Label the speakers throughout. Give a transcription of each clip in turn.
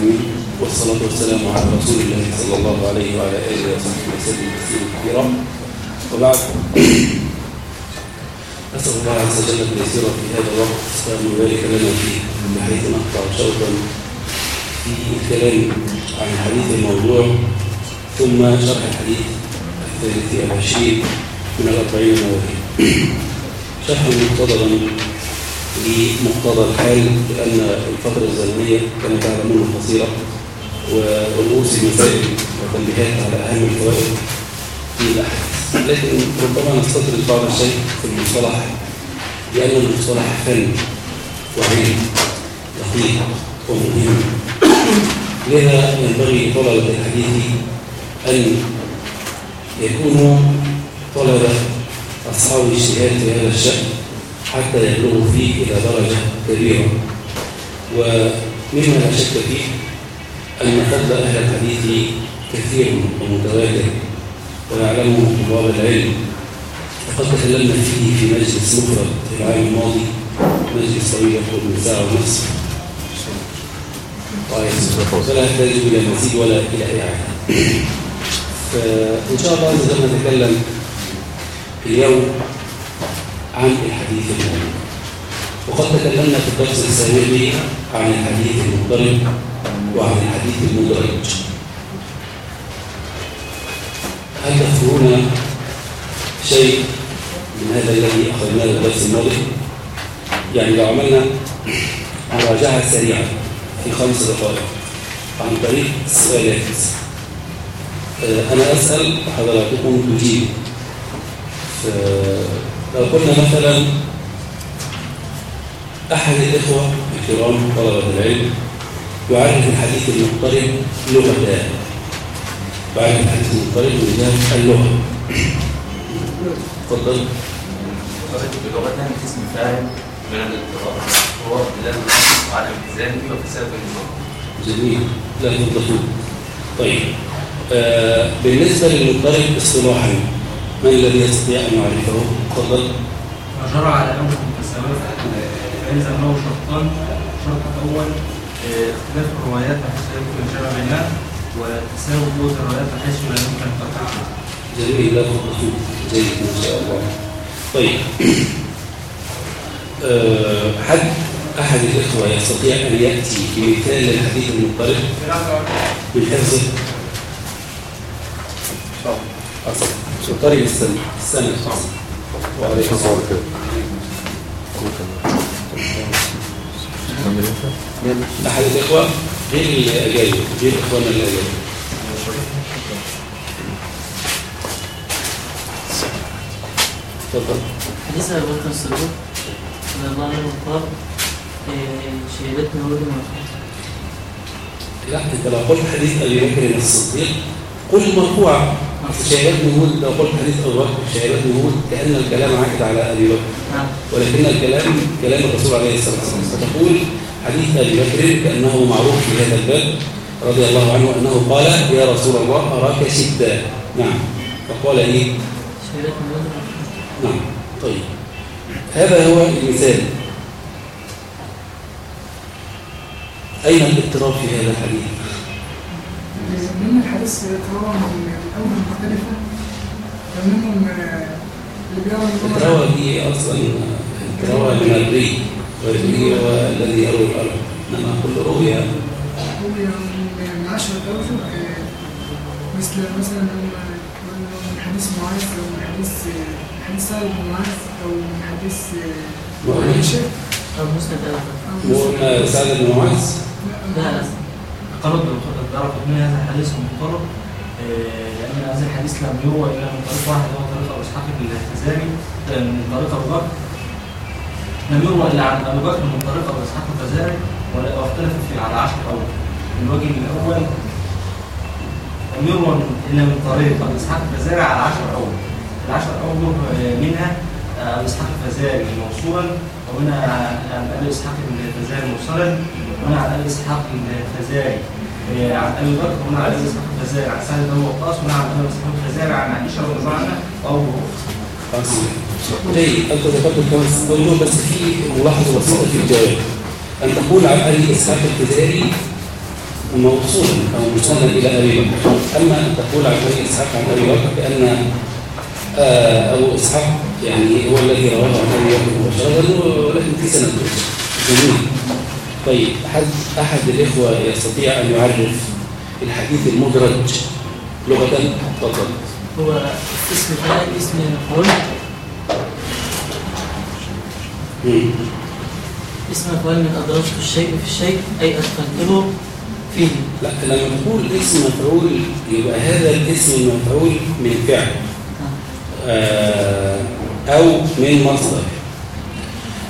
Speaker 1: العالمين والصلاة والسلام على رسول الله صلى الله عليه وعلى آله وصحبه وسلم تسليما كثيرا. وبعد أسأل الله عز وجل أن يسير في هذا الوقت وأن يبارك لنا فيه بحيث نقطع شوطا في الكلام عن حديث الموضوع ثم شرح الحديث الثالث العشرين من الأربعين النووية شرحا مقتضبا لمقتضى الحال لأن الفترة الزمنية كانت على منه قصيرة ورؤوس المسائل وتنبيهات على أهم الفوائد في الأحاديث لكن ربما نستطرد بعض الشيء في المصطلح لأن المصطلح فن وعلم دقيق ومهم. لذا ينبغي طلبة الحديث أن يكونوا طلبة أصحاب الاجتهاد في هذا الشأن. حتى يبلغوا فيه إلى درجة كبيرة. ومما لا شك فيه أن فضل أهل الحديث كثير ومتواتر ويعلمه طلاب العلم. وقد تكلمنا فيه في مجلس مفرد في العام الماضي مجلس طويل يقول من ساعة ونصف. فلا يحتاج إلى مزيد ولا إلى إعادة فإن شاء الله سوف نتكلم اليوم عن الحديث المهم وقد تكلمنا في الدرس السابق عن الحديث المضطرب وعن الحديث المدرج. هل تذكرون شيء من هذا الذي أخذناه الدرس الماضي؟ يعني لو عملنا مراجعة سريعة في خمس دقائق عن طريق السؤالات أنا أسأل وحضراتكم تجيب. لو قلنا مثلا أحد الإخوة الكرام طلبة العلم يعرف الحديث المضطرب لغتان يعرف الحديث المضطرب جهة اللغة. تفضل.
Speaker 2: بلغتان اسم فاعل من الاضطراب هو بلاد وعدم التزام وفساد النظام
Speaker 1: جميل. لا تفضل. طيب آه بالنسبة للمضطرب اصطلاحا من الذي يستطيع أن يعرفه؟ تفضل.
Speaker 3: جرى على أمر متساوية فيلزم له شرطان الشرط الأول آه، اختلاف الروايات بحيث لا يمكن الجمع بينها وتساوي قوة الروايات بحيث لا يمكن التفريق
Speaker 1: جميل لا تفضل. جيد ما شاء الله. طيب. آه حد أحد الإخوة يستطيع أن يأتي بمثال للحديث المضطرب من حفظه أصل مضطرب السنة السنة وعليكم السلام. أحد الإخوة غير الأجانب غير إخواننا الأجانب تفضل.
Speaker 4: أبو بكر الصديق رضي الله قال آه، شهادتنا
Speaker 1: انت لو قلت حديث أبي بكر الصديق قل مرفوع شهادات نهود لو قلت حديث ابي بكر شهادات نهود كأن الكلام عائد على أبي بكر.
Speaker 4: نعم.
Speaker 1: ولكن الكلام كلام الرسول عليه الصلاة والسلام. فتقول حديث أبي بكر كأنه معروف في هذا الباب رضي الله عنه أنه قال يا رسول الله أراك شدا. نعم. فقال
Speaker 4: إيه؟ هو مرفوع
Speaker 1: نعم. طيب. هذا هو المثال. أين الاضطراب في هذا الحديث؟
Speaker 5: من الحديث يتروى من أول مختلفة فمنهم آه، اللي بيرى هو
Speaker 1: التروى دي أصلا التروى من الري والري هو الذي يروي الأرض. إنما كل رؤيا.
Speaker 5: روي من عشرة أوجه آه، مثل مثلا من حديث معاذ أو من حديث آه، حديث سهل بن معاذ أو من حديث
Speaker 1: معاذ.
Speaker 5: عائشة
Speaker 4: أو مسند
Speaker 5: أو
Speaker 1: سعد بن معاذ؟
Speaker 4: لا لا
Speaker 3: قالوا تعرف من هذا الحديث مضطرب آه، لأن هذا الحديث لم يروى إلا من طريق واحد هو طريق أبو إسحاق الفزاري آه، من طريق أبو بكر. لم يروى إلا عن أبو بكر من طريق أبو إسحاق الفزاري واختلف في على عشر أول الوجه الأول لم يروى إلا من طريق أبو إسحاق الفزاري على عشر أول العشر آه، منها آه، أبو إسحاق الفزاري موصولا ومنها عن أبي إسحاق الفزاري مرسلا ومنها عن أبي إسحاق الفزاري آه، عن أبي بكر ومنها عن أبي إسحاق الفزاري عن سعد بن وقاص ومنها عن أبي إسحاق الفزاري عن عائشة رضي الله عنها
Speaker 1: جيد أنت ذكرت الخمس دول بس في ملاحظة بسيطة في الجواب أن تقول عن أبي إسحاق الفزاري موصولا أو مسندا إلى أبي بكر أما أن تقول عن أبي إسحاق عن أبي بكر بأن آه، أبو إسحاق يعني هو الذي رواه عن أبي بكر مباشرة ولكن في سند جميل طيب أحد أحد الإخوة يستطيع أن يعرف الحديث المدرج لغة تفضل.
Speaker 4: هو اسم فاعل اسم مفعول. اسم مفعول من أدرجت الشيء في الشيء أي أدخلته فيه.
Speaker 1: لا لما تقول اسم مفعول يبقى هذا الاسم المفعول من فعل آه، أو من مصدر.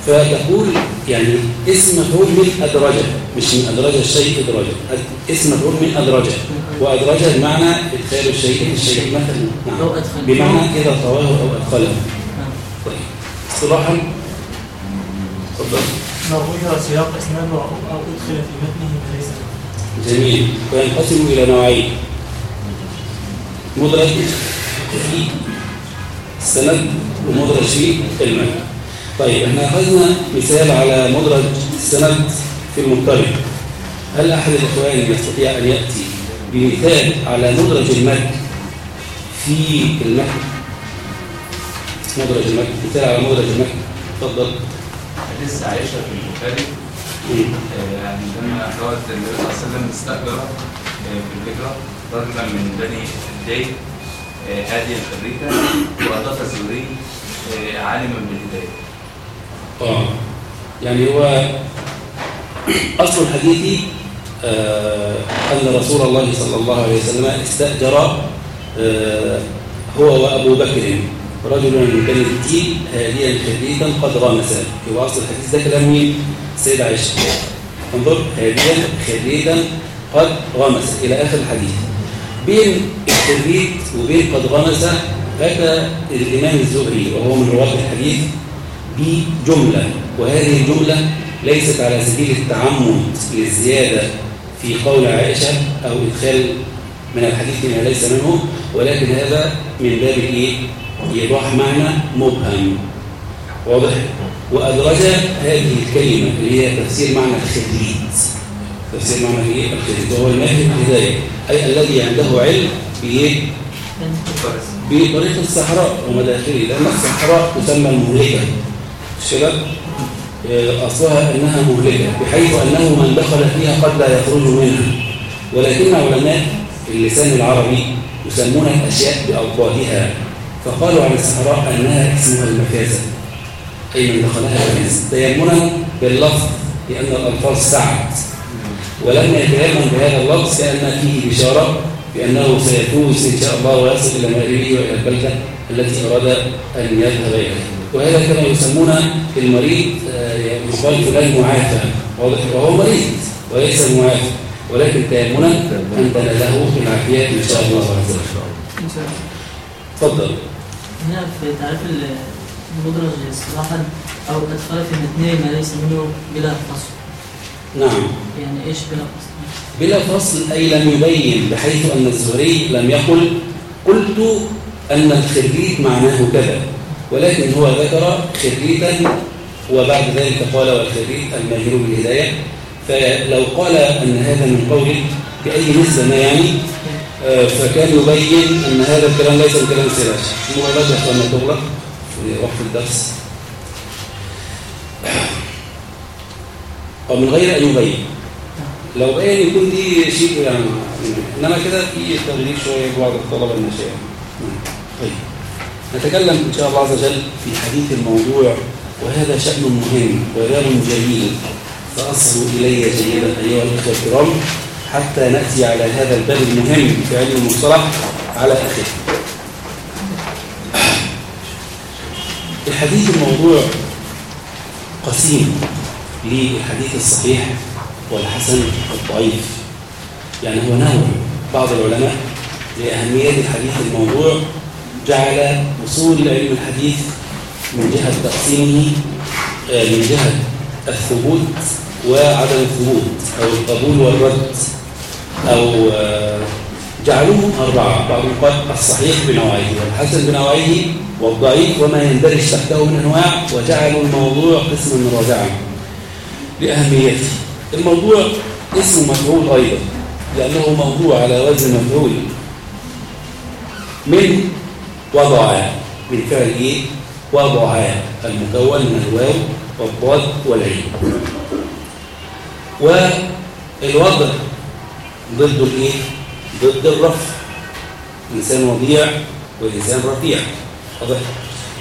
Speaker 1: فتقول يعني اسم مفعول من أدرجة مش من أدرجة الشيء إدراجة أد- اسم مفعول من أدرجة. وأدرجة بمعنى إدخال الشيء في الشيء مثلا
Speaker 4: أو
Speaker 1: نعم. بمعنى إذا طواه أو أدخله.
Speaker 4: نعم.
Speaker 1: طيب. اصطلاحا تفضل.
Speaker 6: ما غير سياق اسناده أو أو أدخل في متنه ما ليس. منه.
Speaker 1: جميل. وينقسم إلى نوعين. مدرج في السند ومدرج في المتن طيب إحنا أخذنا مثال على مدرج السند في المضطرب هل أحد الإخوان يستطيع أن يأتي بمثال على مدرج المتن في المتن مدرج المتن مثال على مدرج المتن تفضل.
Speaker 2: حديث عائشة في البخاري. آه، يعني لما روت النبي صلى الله عليه وسلم استأجر آه، في الهجرة رجلا من بني الدين آه، هادي الخريطة وأضاف الزهري آه، عالما بالهداية.
Speaker 1: يعني هو أصل الحديث آه أن رسول الله صلى الله عليه وسلم استأجر آه هو وأبو بكر رجلا من بني التيل هاديا خريتا قد غامسا يبقى أصل الحديث ده كلام مين؟ السيدة عائشة. انظر هاديا خريتا قد غمس إلى آخر الحديث. بين الخريت وبين قد غمس أتى الإمام الزهري وهو من رواة الحديث. بجملة وهذه الجملة ليست على سبيل التعمد للزيادة في قول عائشة أو إدخال من الحديث ما ليس منه ولكن هذا من باب الإيه؟ إيضاح معنى مبهم واضح؟ وأدرج هذه الكلمة اللي هي تفسير معنى الخريت تفسير معنى إيه؟ الخريت وهو الماهر الهداية أي الذي عنده علم بإيه؟ بطريق الصحراء ومداخله لأن الصحراء تسمى المهلكة الشباب آه، أصلها أنها مهلكة بحيث أنه من دخل فيها قد لا يخرج منها. ولكن علماء اللسان العربي يسمون الأشياء بأوقاتها فقالوا عن الصحراء أنها اسمها المفازة أي من دخلها فاز تيمنا باللفظ لأن الألفاظ سعت ولما يتيمم بهذا اللفظ كأن فيه بشارة بأنه سيفوز إن شاء الله ويصل إلى مآربه وإلى البلدة التي أراد أن يذهب إليها. وهذا كما يسمون المريض آه، يقال فلان معافى. واضح؟ وهو مريض وليس معافى. ولكن تيمنا أن له العافية إن شاء الله. عز وجل تفضل.
Speaker 4: هنا في تعريف المدرج اصطلاحا أو ادخل في متنه ما ليس منه بلا فصل.
Speaker 1: نعم.
Speaker 4: يعني إيش بلا فصل؟
Speaker 1: بلا فصل أي لم يبين بحيث أن الزهري لم يقل قلت أن الخريت معناه كذا. ولكن هو ذكر خريتا وبعد ذلك قال والخريت الماهر بالهداية. فلو قال أن هذا من قوله بأي نسبة ما يعني آه، فكان يبين أن هذا الكلام ليس من كلام السراج الموبايلات يا أخوانا تغلق وقت الدرس. أو من غير أن يبين. لو بين يكون دي شيء يعني إنما كده في تغيير شوية بعض الطلبة الناشئه طيب. نتكلم إن شاء الله عز وجل في حديث الموضوع وهذا شأن مهم وباب جميل. فأصلوا إلي جيدا أيها الأخوة الكرام حتى نأتي على هذا الباب المهم في علم المصطلح على آخره. الحديث الموضوع قسيم للحديث الصحيح والحسن والضعيف. يعني هو نوع بعض العلماء لأهمية الحديث الموضوع جعل وصول علم الحديث من جهة تقسيمه آه، من جهة الثبوت وعدم الثبوت أو القبول والرد أو آه، جعلوه أربعة بعضهم قال الصحيح بنوعيه والحسن بنوعيه والضعيف وما يندرج تحته من أنواع وجعلوا الموضوع قسما رابعا لأهميته. الموضوع اسم مفعول أيضا لأنه موضوع على وزن مفعول. من وضع من فعل إيه؟ وضع المكون من الواو والضاد والعين. والوضع ضد الايه؟ ضد الرفع. إنسان وضيع وانسان رفيع. واضح؟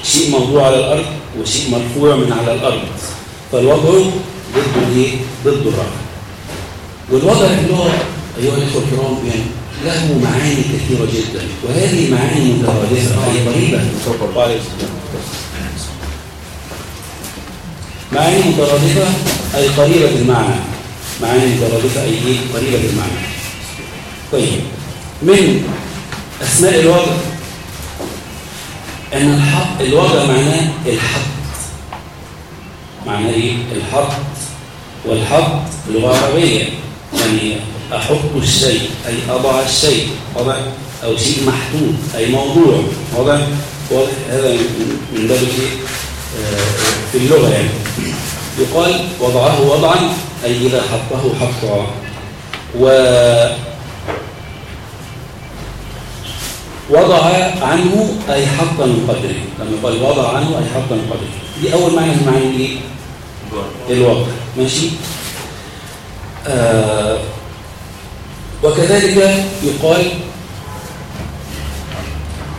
Speaker 1: شيء موضوع على الأرض وشيء مرفوع من على الأرض. فالوضع ضد الايه؟ ضد الرفع. والوضع في اللغة أيها الإخوة الكرام يعني له معاني كثيرة جدا وهذه المعاني مترادفه اي قريبه معاني مترادفه أي قريبة المعنى معاني مترادفه أي إيه؟ قريبة المعنى طيب من أسماء الوضع أن الحق الوضع معناه الحط معناه إيه؟ الحط والحط لغه عربيه يعني أحط الشيء أي أضع الشيء وضع أو شيء محطوط أي موضوع وضع واضح هذا من باب آه، في اللغة يعني. يقال وضعه وضعا أي إذا حطه حطا و وضع عنه أي حط من قدره. لما يقال وضع عنه أي حط من قدره. دي أول معنى من معاني الإيه؟ الوضع ماشي؟ آه وكذلك يقال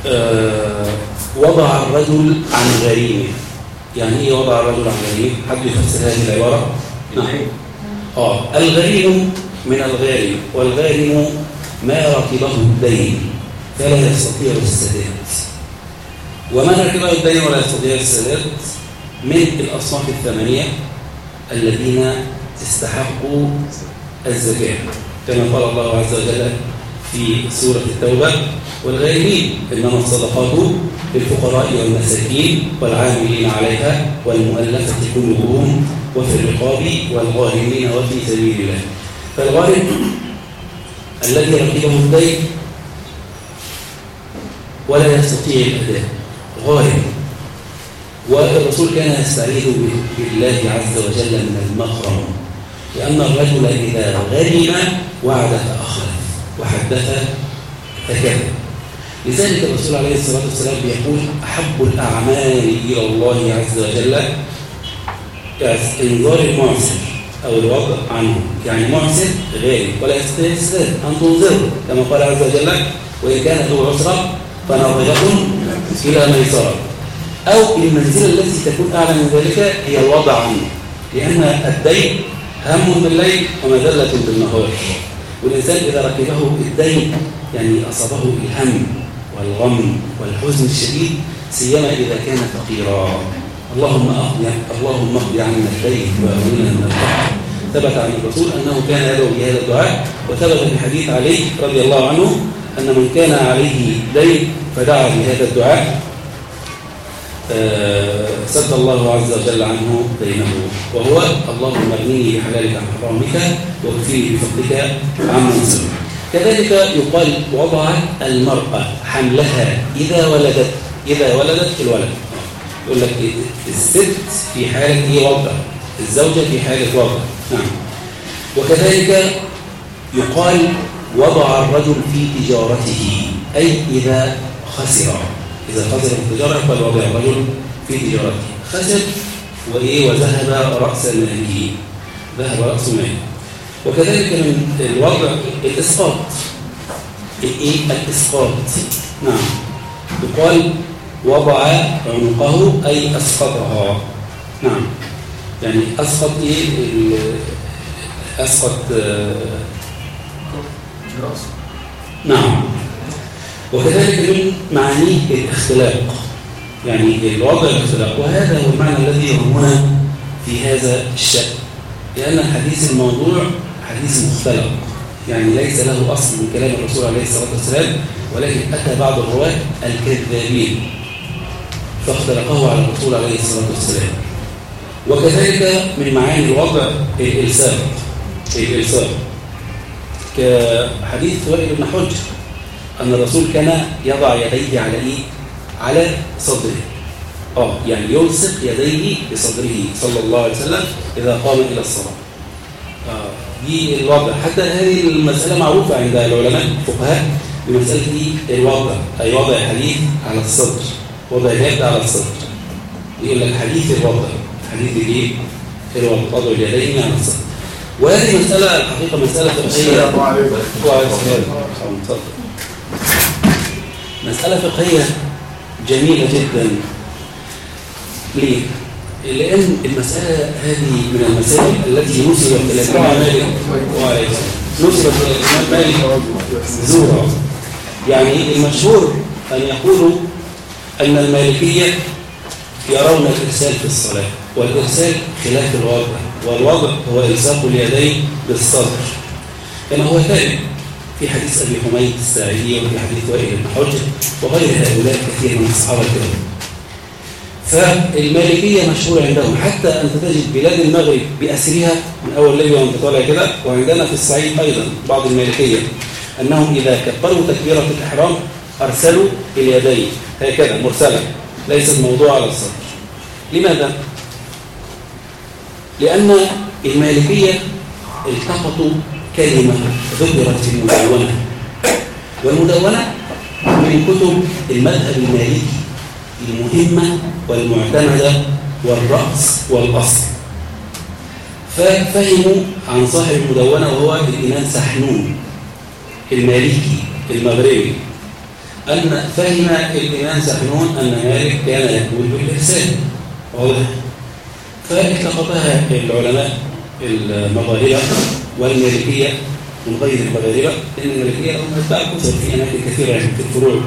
Speaker 1: آه وضع الرجل عن غريمه. يعني إيه وضع الرجل عن غريمه؟ حد يفسر هذه العبارة؟ نعم آه الغريم من الغارم والغارم ما ركبه الدين فلا يستطيع السداد. ومن ركبه الدين ولا يستطيع السداد؟ من الأصناف الثمانية الذين استحقوا الزكاة. كما قال الله عز وجل في سورة التوبة والغارمين إنما الصدقات للفقراء والمساكين والعاملين عليها والمؤلفة قلوبهم وفي الرقاب والغارمين وفي سبيل الله. فالغارم الذي ركبه الدين ولا يستطيع الأداء. غارم. والرسول كان يستعيذ بالله عز وجل من المخرم لأن الرجل إذا غرم وعد فأخلف وحدث فكذب. لذلك الرسول عليه الصلاة والسلام يقول أحب الأعمال إلى الله عز وجل إنذار المعسر أو الوضع عنه. يعني معسر غير ولا يستطيع أن تنظره كما قال عز وجل وإن كان ذو عسرة فناظرة إلى ميسرة. أو المنزلة التي تكون أعلى من ذلك هي الوضع عنه لأن الدين هم بالليل ومذلة بالنهار. والإنسان إذا ركبه الدين يعني أصابه الهم والغم والحزن الشديد سيما إذا كان فقيرا. اللهم أقضي اللهم اقضي عنا الدين وأغننا من الفقر ثبت عن الرسول أنه كان يدعو بهذا الدعاء وثبت في حديث علي رضي الله عنه أن من كان عليه دين فدعا بهذا الدعاء. سد الله عز وجل عنه دينه وهو اللهم اغنني بحلالك عن حرامك واكفني بفضلك عمن سوى كذلك يقال وضع المرأة حملها إذا ولدت إذا ولدت الولد. يقول لك الست في حالة إيه وضع الزوجة في حالة وضع. نعم. وكذلك يقال وضع الرجل في تجارته أي إذا خسر. إذا خسر التجارة فالوضع الرجل في تجارته. خسر وإيه؟ وذهب رأس ماله ذهب رأس ماله وكذلك من الوضع الإسقاط. الإيه الإسقاط. نعم. يقال وضع عنقه أي أسقطها. نعم. يعني أسقط إيه؟ أسقط آه نعم. وكذلك من معانيه الاختلاق. يعني الوضع الاختلاق. وهذا هو المعنى الذي يهمنا في هذا الشأن. لأن الحديث الموضوع حديث مختلق. يعني ليس له أصل من كلام الرسول عليه الصلاة والسلام ولكن أتى بعض الرواة الكذابين فاختلقه على الرسول عليه الصلاة والسلام. وكذلك من معاني الوضع الإلساق. الإلساق. كحديث وائل بن حجر أن الرسول كان يضع يديه على إيه؟ على صدره. آه يعني يلصق يديه بصدره صلى الله عليه وسلم إذا قام إلى الصلاة. آه دي الوضع حتى هذه المسألة معروفة عند العلماء الفقهاء بمسألة دي الوضع. أي وضع الحديث على الصدر. وضع اليد على الصدر. يقول لك حديث الوضع. حديث الايه؟ الوضع. وضع اليدين على الصدر. وهذه مسألة الحقيقة مسألة فقهية. وعليكم السلام. اتفضل. مسألة فقهية جميلة جدا ليه؟ لأن المسألة هذه من المسائل التي نسبت إلى الإمام مالك. نسبت إلى الإمام مالك زورا يعني المشهور أن يقولوا أن المالكية يرون الإرسال في الصلاة والإرسال خلاف الوضع والوضع هو إلصاق اليدين بالصدر كما هو ثابت في حديث أبي حميد الساعدي وفي حديث وائل بن حجر وغير هؤلاء كثير من الصحابة الكرام فالمالكية مشهورة عندهم. حتى أن تجد بلاد المغرب بأسرها من أول ليبيا وأنت طالع كده وعندنا في الصعيد أيضا بعض المالكية أنهم إذا كبروا تكبيرة الإحرام أرسلوا اليدين هكذا مرسلة. ليست موضوع على الصدر لماذا؟ لأن المالكية التقطوا كلمة ذكرت في المدونة. والمدونة من كتب المذهب المالكي المهمة والمعتمدة والرأس والأصل. ففهموا عن صاحب المدونة وهو الإمام سحنون المالكي المغربي أن فهم الإمام سحنون أن مالك كان يقول بالإحسان واضح. فالتقطها العلماء المغاربة والمالكية من غير المغاربة لأن المالكية لهم أتباع كثر في أماكن كثيرة يعني في الفروع.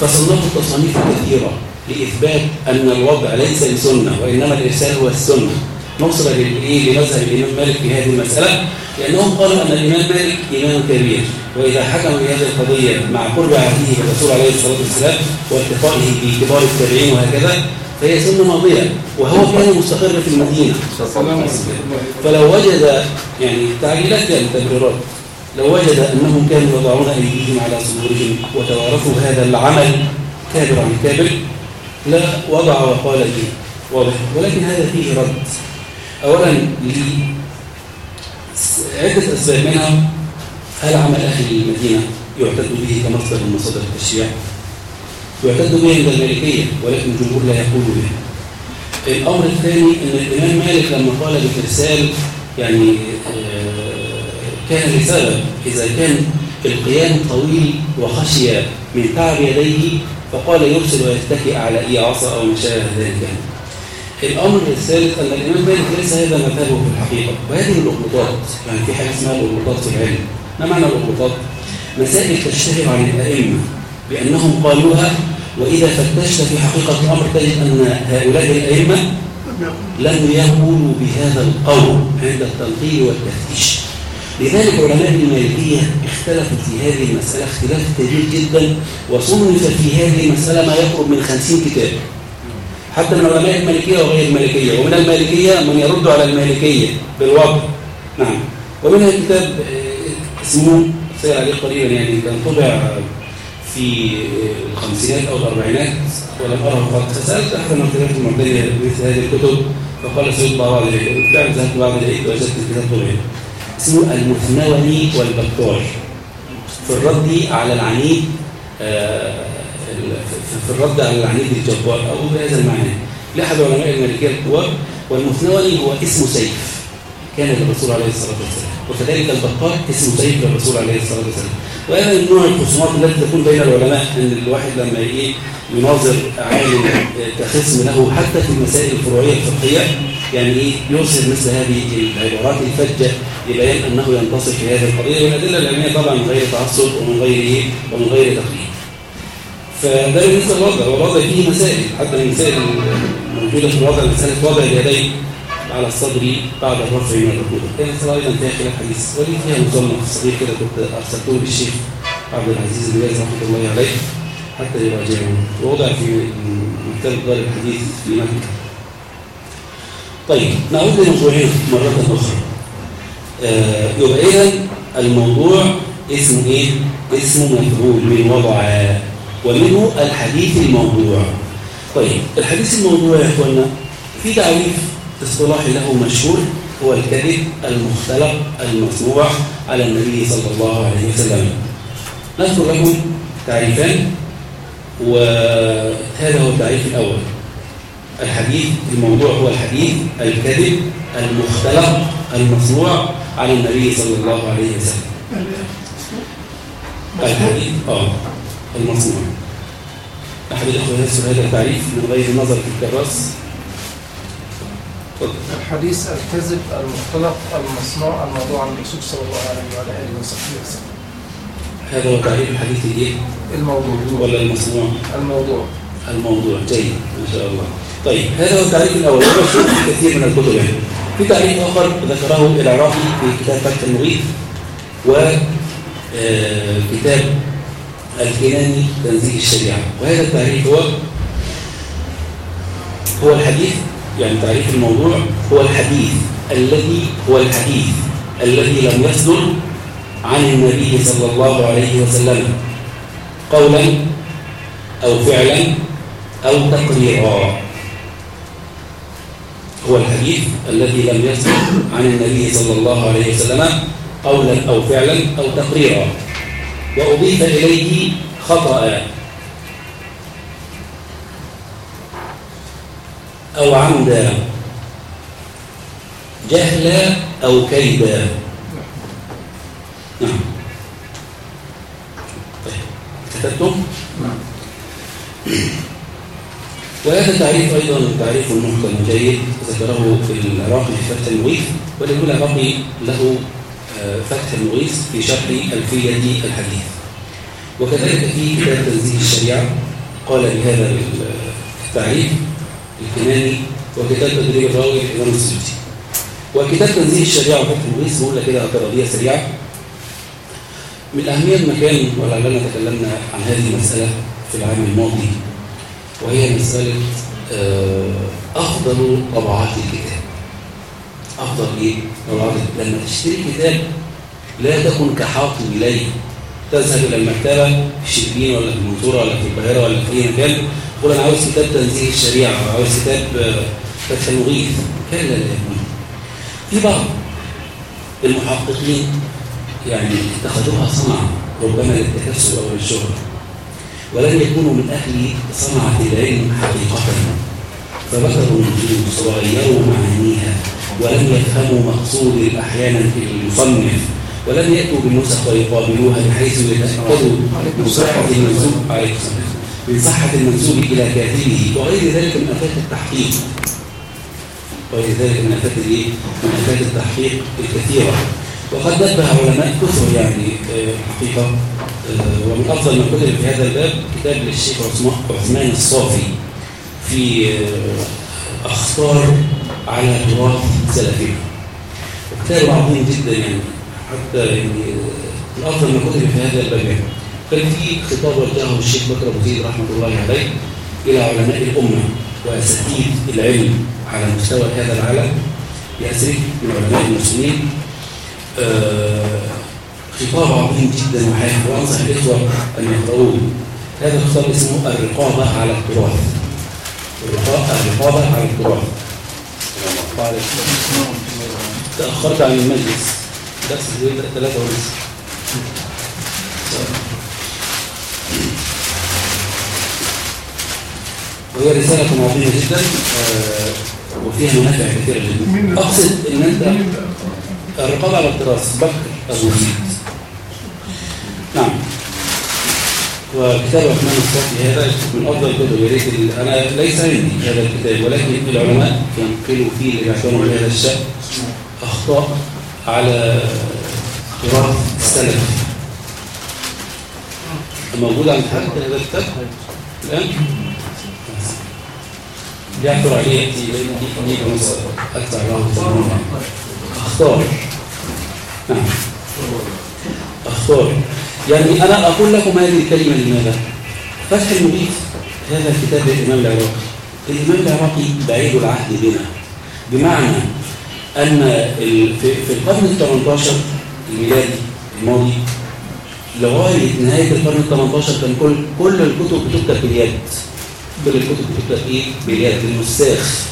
Speaker 1: فصنفوا تصانيف كثيرة لإثبات أن الوضع ليس لسنة وإنما الإرسال هو السنة. للإيه؟ لمذهب الإمام مالك في هذه المسألة لأنهم قالوا أن الإمام مالك إمام كبير وإذا حكموا بهذه القضية مع قرب عهده بالرسول عليه الصلاة والسلام والتقائه بكبار التابعين وهكذا فهي سنة ماضية وهو كان مستقر في المدينة. فلو وجد يعني تعليلات يعني تبريرات لو وجد أنهم كانوا يضعون أيديهم على صدورهم وتوارثوا هذا العمل كابر عن كابر لا وضع وقال به واضح. ولكن هذا فيه رد. أولا عدة أسباب منها هل عمل أهل المدينة يعتد به كمصدر من مصادر التشريع؟ يعتد به عند المالكية ولكن الجمهور لا يقول به الأمر الثاني أن الإمام مالك لما قال بالإرسال يعني كان لسبب إذا كان القيام طويل وخشي من تعب يديه فقال يرسل ويتكئ على أي عصا أو ما شابه ذلك. الأمر الثالث أن الإمام مالك ليس هذا مذهبه في الحقيقة. وهذه الأغلطات يعني في حاجة اسمها الأغلطات في العلم. ما معنى الأغلطات؟ مسائل تشتهر عن الأئمة بأنهم قالوها وإذا فتشت في حقيقة الأمر تجد أن هؤلاء الأئمة لم يقولوا بهذا القول عند التنقيل والتفتيش. لذلك علماء المالكية اختلفوا في هذه المسألة اختلاف كبير جدا وصنف في هذه المسألة ما يقرب من خمسين كتاب. حتى من علماء المالكية وغير المالكية. ومن المالكية من يرد على المالكية بالوضع. نعم. ومنها كتاب اسمه سير عليه قريبا يعني كان طبع في الخمسينات أو الأربعينات ولم أره قط فسألت أحد المكتبات المعتدية مثل هذه الكتب فقال سيد بعض العيد فعلا ذهبت بعض العيد وجدت الكتاب طبعا اسمه المثنوني والبكار في الرد على العنيد في الرد على العنيد الجبار أو بهذا المعنى لأحد علماء المالكية الكبار والمثنوني هو اسم سيف. كان للرسول عليه الصلاة والسلام. وكذلك البقاء اسم سيف للرسول عليه الصلاة والسلام. وهذا من نوع الخصومات التي تكون بين العلماء أن الواحد لما إيه يناظر عالم كخصم له حتى في المسائل الفروعية الفقهية يعني إيه؟ يرسل مثل هذه العبارات الفجة لبيان أنه ينتصر في هذه القضية والأدلة العلمية طبعا من غير تعصب ومن غير إيه؟ ومن غير تقليد فده بالنسبة للوضع والوضع فيه مسائل حتى المسائل الموجودة في الوضع مسألة وضع اليدين. على الصدر بعد الرفع من الركوع. كانت الصلاة أيضا فيها خلاف حديث ولي فيها مصنف صغير كده كنت أرسلته للشيخ عبد العزيز بن باز رحمة الله عليه حتى يراجعه. ووضع في مكتبة دار الحديث في مكة. طيب نعود لموضوعين مرة أخرى. آه يبقى إذا الموضوع اسمه إيه؟ اسمه مفعول من وضع ومنه الحديث الموضوع. طيب الحديث الموضوع يا إخوانا في تعريف اصطلاحي له مشهور هو الكذب المختلق المصنوع على النبي صلى الله عليه وسلم. نذكر لكم تعريفان وهذا هو التعريف الأول. الحديث الموضوع هو الحديث الكذب المختلق المصنوع على النبي صلى الله عليه وسلم. الحديث آه المصنوع أحد الأخوة يذكر هذا التعريف من غير النظر في الكراس
Speaker 7: الحديث الكذب المختلق المصنوع الموضوع عن الرسول صلى الله عليه وعلى آله وصحبه وسلم.
Speaker 1: هذا هو تعريف الحديث الإيه؟
Speaker 7: الموضوع.
Speaker 1: ولا المصنوع؟
Speaker 7: الموضوع.
Speaker 1: الموضوع. جيد. ما شاء الله. طيب هذا هو التعريف ومشهور في كثير من الكتب يعني. في تعريف آخر ذكره العراقي في كتاب فتح المغيث وكتاب الكناني تنزيل الشريعة. وهذا التعريف هو هو الحديث يعني تعريف الموضوع هو الحديث الذي هو الحديث الذي لم يصدر عن النبي صلى الله عليه وسلم. قولا أو فعلا أو تقريرا. هو الحديث الذي لم يصدر عن النبي صلى الله عليه وسلم قولا أو فعلا أو تقريرا. وأضيف إليه خطأ أو عمدا جهلا أو كيدا نعم. طيب كتبتم؟
Speaker 7: نعم.
Speaker 1: وهذا التعريف أيضا تعريف محكم جيد ذكره في العراقي في فتح المغيث ولكل عراقي له آه، فتح المغيث في شرح ألفية الحديث. وكذلك في كتاب تنزيل الشريعة قال بهذا التعريف الكناني وكتاب تدريب الراوي الإمام السيوطي. وكتاب تنزيل الشريعة وفتح المغيث بقول لك كده اعتراضية سريعة. من أهمية المكان ولعلنا تكلمنا عن هذه المسألة في العام الماضي وهي مسألة آه، أفضل طبعات الكتاب. أفضل إيه؟ طبعات لما تشتري كتاب لا تكن كحاطب إليه. تذهب إلى المكتبة في شربين ولا في المنصورة ولا في القاهرة ولا في أي مكان تقول أنا عاوز كتاب تنزيل الشريعة أو عاوز كتاب آه، فتح المغيث. كلا لا يكون في بعض المحققين يعني اتخذوها صنعة ربما للتكسب أو للشهرة ولم يكونوا من أهل صنعة العلم حقيقة. فبكروا النصوص وغيروا معانيها ولم يفهموا مقصود أحيانا في المصنف. ولم يأتوا بالنسخ ويقابلوها بحيث يتأكدوا من صحة المنسوب عليه السلام. من صحة المنسوب إلى كاتبه وغير ذلك من آفات التحقيق. وغير ذلك من آفات الإيه؟ من آفات التحقيق الكثيرة. وقد نبه علماء كثر يعني آه، حقيقة. آه، ومن أفضل ما كتب في هذا الباب كتاب للشيخ عثمان عثمان الصافي في آه، أخطار على تراث سلفنا. وكتاب عظيم جدا يعني. حتى يعني آه، من أفضل ما كتب في هذا الباب كان في خطاب وجهه الشيخ بكر أبو زيد رحمة الله عليه إلى علماء الأمة وأساتذة العلم على مستوى هذا العالم يأسرك من علماء المسلمين. آه، خطاب عظيم جدا وحياة. وأنصح الإخوة أن يقرؤوه. هذا الخطاب اسمه الرقابة على التراث. الرقابه على التراث. تأخرت عن المجلس. درس الليل ثلاثة ونصف وهي رسالة عظيمة جدا آه، وفيها منافع كثيرة جدا. أقصد إن أنت الرقابة على التراث بكر أبو نعم. وكتاب عثمان الصافي هذا من أفضل الكتب يا ريت أنا ليس عندي هذا الكتاب ولكن العلماء ينقلوا فيه اللي بيعتبروا بهذا الشأن أخطاء. على تراث السلف موجود عند حد هذا الكتاب؟ الآن؟ بيعثر عليه يأتي إليه ونص أكثر الله أخطار. نعم. أخطار. يعني أنا أقول لكم هذه الكلمة لماذا؟ فتح المغيث هذا الكتاب للإمام العراقي. الإمام العراقي بعيد العهد بنا. بمعنى أن في القرن ال 18 الميلادي الماضي لغاية نهاية القرن ال 18 كان كل كل الكتب بتكتب باليد. كل الكتب بتكتب إيه؟ باليد النساخ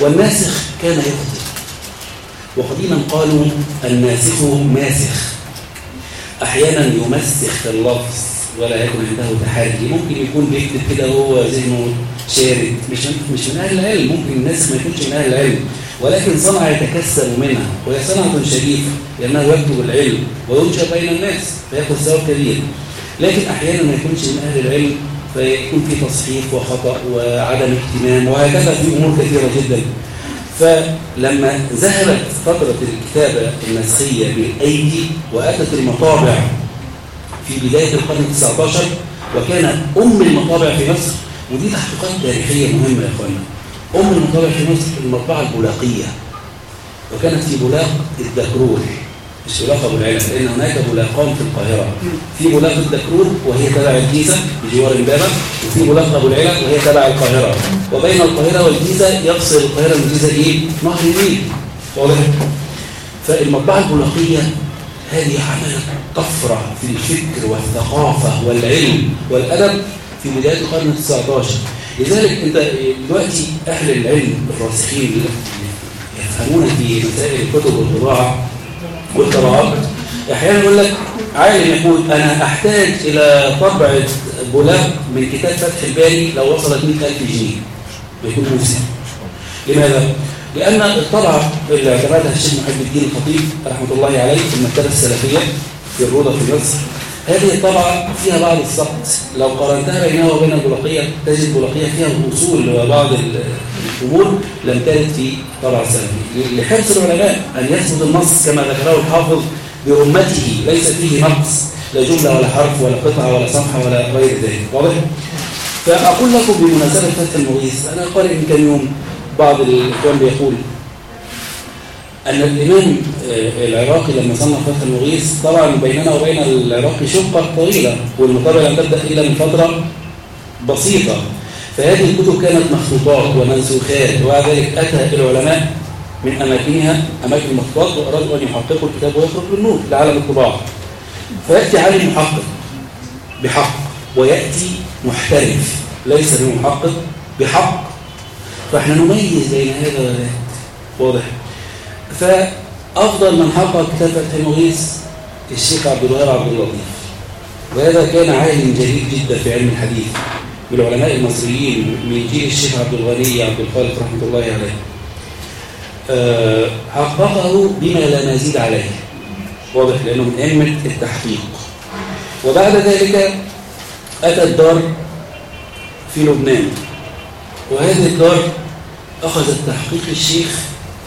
Speaker 1: والناسخ كان يخطئ. وقديما قالوا الناسخ ماسخ. أحيانا يمسخ اللفظ ولا يكون عنده تحري ممكن يكون بيكتب كده هو ذهنه شارد. مش مش من أهل العلم. ممكن الناس ما يكونش من أهل العلم. ولكن صنعة يتكسب منها وهي صنعة شريفة لأنه يكتب العلم وينشر بين الناس فيأخذ ثواب كبير. لكن أحيانا ما يكونش من أهل العلم فيكون في تصحيح وخطأ وعدم اهتمام وهكذا في أمور كثيرة جدا. فلما ذهبت فترة الكتابة النسخية بالأيدي وأتت المطابع في بداية القرن التسعة عشر وكان أم المطابع في مصر ودي تحقيقات تاريخية مهمة يا أخوانا أم المطابع في مصر المطبعة البلاقية وكانت في بلاق الدكرور مش بلاق أبو العلا لأن هناك بلاقان في القاهرة في بلاق الدكرور وهي تبع الجيزة بجوار البابا وفي بلاق أبو العلا وهي تبع القاهرة وبين القاهرة والجيزة يفصل القاهرة والجيزة إيه؟ نهر النيل واضح؟ فالمطبعة البلاقية هذه عملت طفرة في الفكر والثقافة والعلم والأدب في بداية القرن التسعة عشر لذلك انت دلوقتي أهل العلم الراسخين يفهمون في مسائل الكتب والطباعه والقراءات أحيانا يقول لك عالم يقول أنا أحتاج إلى طبعه بولاق من كتاب فتح الباري لو وصلت 100000 جنيه بيكون مفسد لماذا؟ لأن الطبعة اللي اعتمدها الشيخ محب الدين الخطيب رحمة الله عليه في المكتبة السلفية في الروضة في مصر هذه الطبعة فيها بعض السقط. لو قارنتها بينها وبين البلقية تجد البلقية فيها وصول لبعض الأمور لم ترد في طبعة السلفية لحرص العلماء أن يثبت النص كما ذكره الحافظ برمته ليس فيه نقص لا جملة ولا حرف ولا قطعة ولا صفحة ولا غير ذلك. واضح؟ فأقول لكم بمناسبة فتح المغيث أنا قارئ من كم يوم بعض الإخوان بيقول أن الإمام العراقي لما صنف فتح المغيث طبعا بيننا وبين العراقي شقة طويلة والمطابعة لم تبدأ إلا من فترة بسيطة. فهذه الكتب كانت مخطوطات ومنسوخات وبعد ذلك أتى العلماء من أماكنها أماكن المخطوطات وأرادوا أن يحققوا الكتاب ويخرج بالنور لعالم الطباعة فيأتي عالم محقق بحق ويأتي محترف ليس بمحقق بحق. فإحنا نميز بين هذا وذاك. واضح؟ فأفضل من حقق كتاب المغيث الشيخ عبد الوهاب عبد اللطيف وهذا كان عالم جليل جدا في علم الحديث. من العلماء المصريين من جيل الشيخ عبد الغني عبد الخالق رحمة الله عليه. حققه بما لا مزيد عليه. واضح لأنه من أئمة التحقيق. وبعد ذلك أتى الدار في لبنان. وهذه الدار أخذت تحقيق الشيخ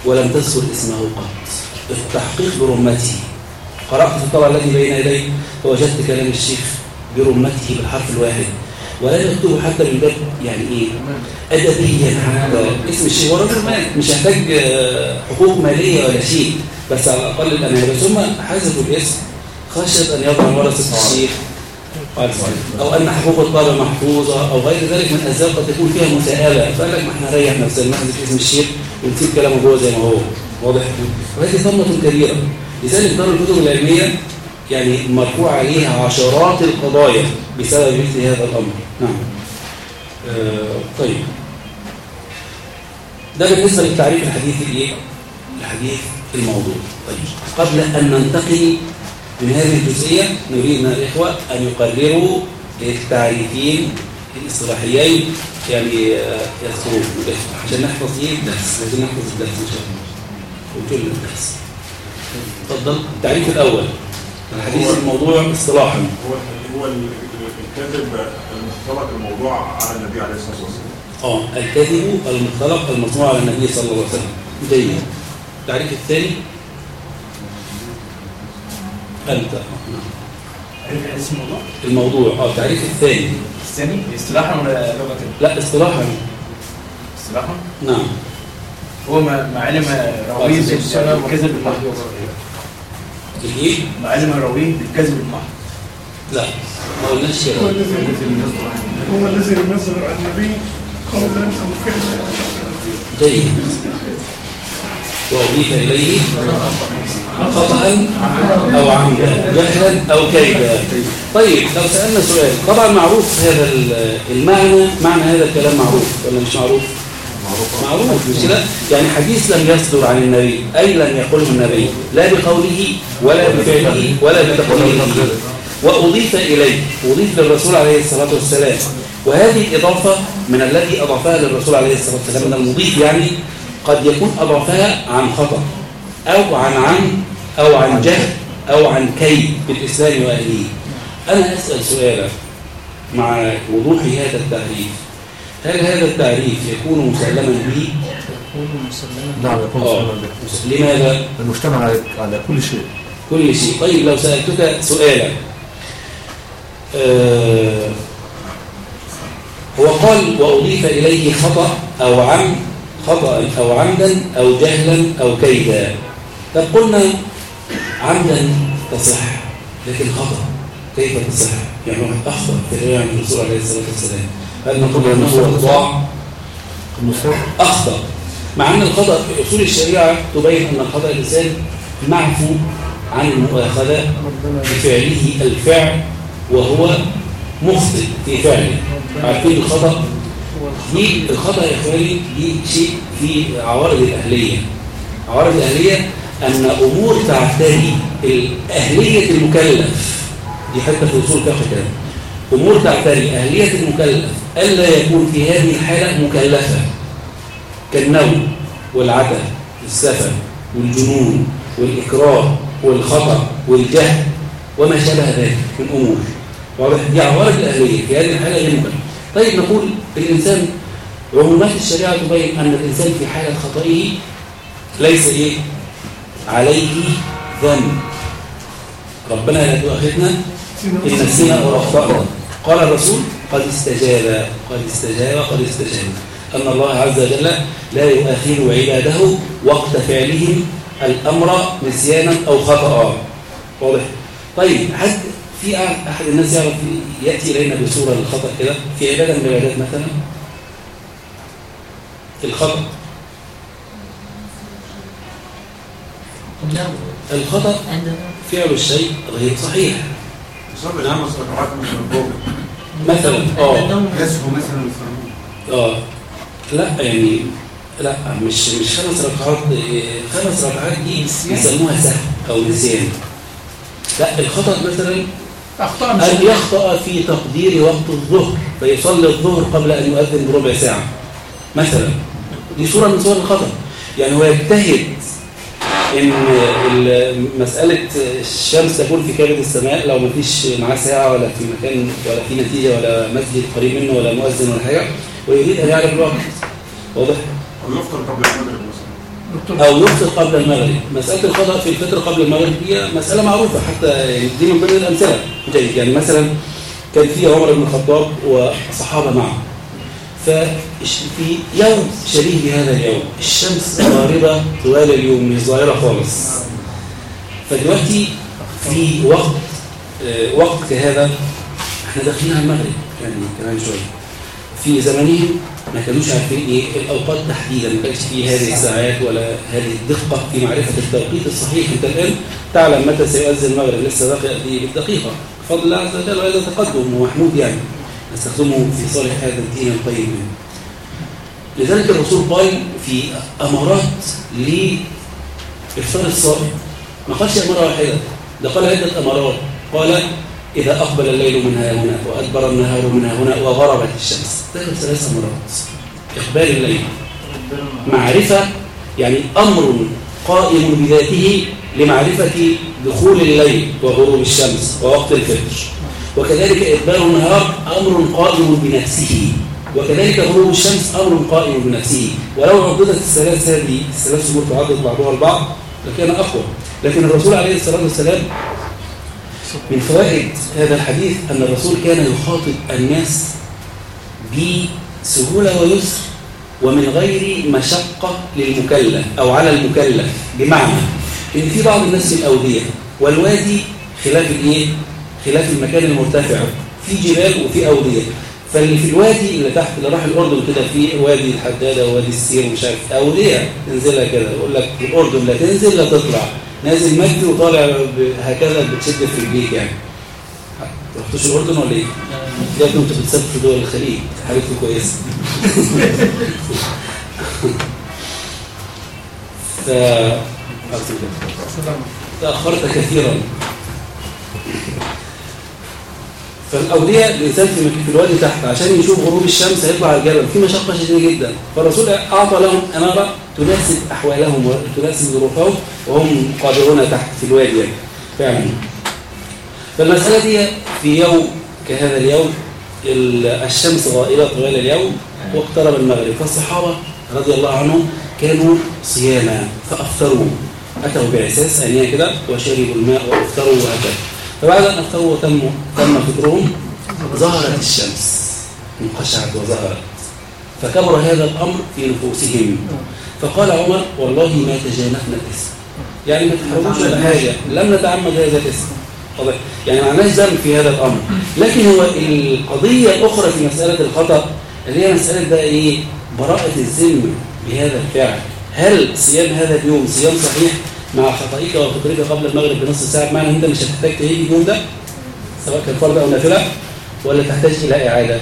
Speaker 1: ولم تذكر اسمه قط. التحقيق برمته. قرأت في الطبع الذي بين يدي فوجدت كلام الشيخ برمته بالحرف الواحد. ولا يكتبه حتى من باب يعني إيه؟ ادبيا حتى. اسم الشيخ هو مات مش يحتاج حقوق مالية ولا شيء. بس على الأقل الامانه بس هم حذفوا الاسم. خشيه أن يضع ورثة الشيخ. أو أن حقوق الطالب محفوظة أو غير ذلك من أسباب قد تكون فيها مساءله فقال لك ما إحنا نريح نفسنا نحذف اسم الشيخ. ونسيب كلامه جوه زي ما هو. واضح؟ وهذه ثمه كبيرة. لذلك دار الكتب العلمية يعني مرفوع عليها عشرات القضايا بسبب مثل هذا الأمر. نعم. آه طيب. ده بالنسبة للتعريف الحديث الإيه؟ الحديث الموضوع. طيب. قبل أن ننتقل من هذه الجزئية نريد من الإخوة أن يقرروا التعريفين الاصطلاحيين يعني يذكرون عشان نحفظ إيه؟ الدرس لازم نحفظ الدرس إن شاء الله. وكل الدرس اتفضل التعريف الأول. الحديث الموضوع اصطلاحا
Speaker 8: هو هو الكاتب المختلق الموضوع على النبي عليه الصلاة والسلام.
Speaker 1: آه الكذب المختلق المصنوع على النبي صلى الله عليه وسلم. جيد. التعريف الثاني. أنت.
Speaker 3: عرف الحديث الموضوع
Speaker 1: الموضوع. آه التعريف الثاني.
Speaker 3: الثاني؟ اصطلاحا ولا لغة
Speaker 1: لا اصطلاحا
Speaker 3: اصطلاحا
Speaker 1: نعم.
Speaker 3: هو ما ما علم راويه بالكذب المحض
Speaker 1: الايه
Speaker 3: ما علم راويه بالكذب المحض
Speaker 1: لا ما قلناش
Speaker 5: هو الذي هو الذي ينزل عن النبي قولا أو فعلا.
Speaker 1: جيد. وأضيف إليه خطأ أو عمدا جهلا أو كيدا طيب لو سألنا سؤال طبعا معروف هذا المعنى معنى هذا الكلام معروف ولا مش معروف؟ معروف. مش كده يعني حديث لم يصدر عن النبي أي لم يقله النبي لا بقوله ولا بفعله ولا بتقريره وأضيف إليه أضيف للرسول عليه الصلاة والسلام. وهذه الإضافة من الذي أضافها للرسول عليه الصلاة والسلام من المضيف يعني قد يكون أضافها عن خطأ. أو عن عن أو عن جهل أو عن كيد بالإسلام وأهله أنا أسأل سؤالا مع وضوح هذا التعريف. هل هذا التعريف يكون مسلما به؟
Speaker 4: يكون مسلما.
Speaker 9: نعم يكون. مسلما به
Speaker 1: لماذا؟
Speaker 9: المجتمع على كل شيء.
Speaker 1: كل شيء. طيب لو سألتك سؤالا آه هو قال وأضيف إليه خطأ أو عم خطأ أو عمدا أو جهلا أو كيدا. طب قلنا عمدا تصح لكن خطأ. كيف تصح؟ يعني واحد أخطأ في الرواية عن الرسول عليه الصلاة والسلام. هل نقول أنه هو
Speaker 9: المصاب
Speaker 1: أخطأ. مع أن الخطأ في أصول الشريعة تبين أن الخطأ الإنسان معفو عن المؤاخذة بفعله الفعل وهو مخطئ في فعله. عارفين الخطأ؟ دي الخطأ يا إخواني دي شيء في عوارض الأهلية. عوارض الأهلية أن أمور تعتري الأهلية المكلف دي حتى في أصول فقه كده. أمور تعتري أهلية المكلف ألا يكون في هذه الحالة مكلفة كالنوم والعتب والسفر والجنون والإكراه والخطأ والجهل وما شابه ذلك من أمور. واضح؟ دي عوارض الأهلية في هذه الحالة غير مكلفة. طيب نقول الإنسان عمومات الشريعة تبين أن الإنسان في حالة خطئه ليس إيه؟ عليه ذنب. ربنا لا تؤاخذنا إن نسينا أخطأنا. قال الرسول قد استجاب قد استجاب قد استجاب. أن الله عز وجل لا يؤاخذ عباده وقت فعلهم الأمر نسيانا أو خطأ واضح؟ طيب حد في أحد الناس يعرف يأتي إلينا بصورة للخطأ كده؟ في عبادة من العبادات مثلا؟ الخطأ؟ الخطأ
Speaker 4: عندنا
Speaker 1: فعل الشيء غير صحيح.
Speaker 8: الظهر
Speaker 1: مثلا
Speaker 8: آه.
Speaker 1: آه. لا يعني لا مش مش خمس ركعات إيه، خمس ركعات دي يسموها سهو أو نسيان. لا الخطأ مثلا
Speaker 3: اخطاء
Speaker 1: أن يخطأ في تقدير وقت الظهر فيصلي الظهر قبل أن يؤذن بربع ساعة. مثلا دي صورة من صور الخطأ. يعني هو يجتهد إن ال- مسألة الشمس تكون في كبد السماء لو ما فيش معاه ساعة ولا في مكان ولا في نتيجة ولا مسجد قريب منه ولا مؤذن ولا حاجة ويريد أن يعرف الوقت. واضح؟
Speaker 8: أو يفطر قبل المغرب مثلا.
Speaker 1: أو يفطر قبل المغرب. مسألة القضاء في الفطر قبل المغرب هي مسألة معروفة حتى دي من ضمن الأمثلة. جيد. يعني مثلا كان في عمر بن الخطاب وصحابة معه. ففي يوم شبيه بهذا اليوم. الشمس غاربة طوال اليوم مش ظاهرة خالص. فدلوقتي في وقت آه، وقت كهذا إحنا داخلين على المغرب يعني كمان شوية. في زمانهم ما كانوش عارفين إيه الأوقات تحديدا ما كانش في هذه الساعات ولا هذه الدقة في معرفة التوقيت الصحيح. أنت الآن تعلم متى سيؤذن المغرب لسه باقي إيه؟ بالدقيقة. بفضل الله عز وجل وهذا تقدم ومحمود يعني. نستخدمه في صالح هذا الدين القيم. لذلك الرسول قال في أمارات لافطار الصائم ما قالش أمارة واحدة ده قال عدة أمارات. قال إذا أقبل الليل من ها هنا وأدبر النهار من ها هنا وغربت الشمس. ثلاث ثلاث مرات إقبال الليل. معرفة يعني أمر قائم بذاته لمعرفة دخول الليل وغروب الشمس ووقت الفجر. وكذلك إقبال النهار أمر قائم بنفسه. وكذلك غروب الشمس أمر قائم بنفسه. ولو عددت الثلاث هذه الثلاث أمور تعدد بعضها البعض لكان أقوى. لكن الرسول عليه الصلاة والسلام من فوائد هذا الحديث أن الرسول كان يخاطب الناس بسهولة ويسر ومن غير مشقة للمكلف أو على المكلف. بمعنى إن في بعض الناس في الأودية والوادي خلاف الإيه؟ خلاف المكان المرتفع في جبال وفي أودية. فاللي في الوادي اللي تحت اللي راح الأردن كده في وادي الحدادة ووادي السير ومش عارف أودية تنزلها كده. يقول لك في الأردن لا تنزل لا تطلع. نازل مجدي وطالع هكذا بتشد في رجليك يعني. ما رحتوش الأردن ولا إيه؟ يا ابني أنتوا بتسافروا في دول الخليج. حالتكم كويسة. ف تأخرت كثيرا. فالأودية الإنسان في الوادي تحت عشان يشوف غروب الشمس هيطلع على الجبل. في مشقة شديدة جدا. فالرسول أعطى لهم أمارة تناسب أحوالهم وتناسب ظروفهم وهم قادرون تحت في الوادي يعني. فعلا. فالمسألة دي في يوم كهذا اليوم ال- الشمس غائبة طوال اليوم واقترب المغرب. فالصحابة رضي الله عنهم كانوا صياما فأفطروا. أتوا بعساس آنية كده وشربوا الماء وأفطروا وهكذا فبعد أن أفطروا وتم تم فطرهم ظهرت الشمس. انقشعت وظهرت. فكبر هذا الأمر في نفوسهم. فقال عمر والله ما تجانفنا الإسم. يعني ما تحرموش ولا لم نتعمد هذا الإسم؟ يعني ما عندناش ذنب في هذا الأمر. لكن هو القضية الأخرى في مسألة الخطأ اللي هي مسألة بقى إيه؟ براءة الذمة بهذا الفعل. هل صيام هذا اليوم صيام صحيح؟ مع خطئك وفطرك قبل المغرب بنص ساعة. بمعنى أنت مش هتحتاج تعيد اليوم ده؟ سواء كان فرض أو نافلة ولا تحتاج إلى إعادة؟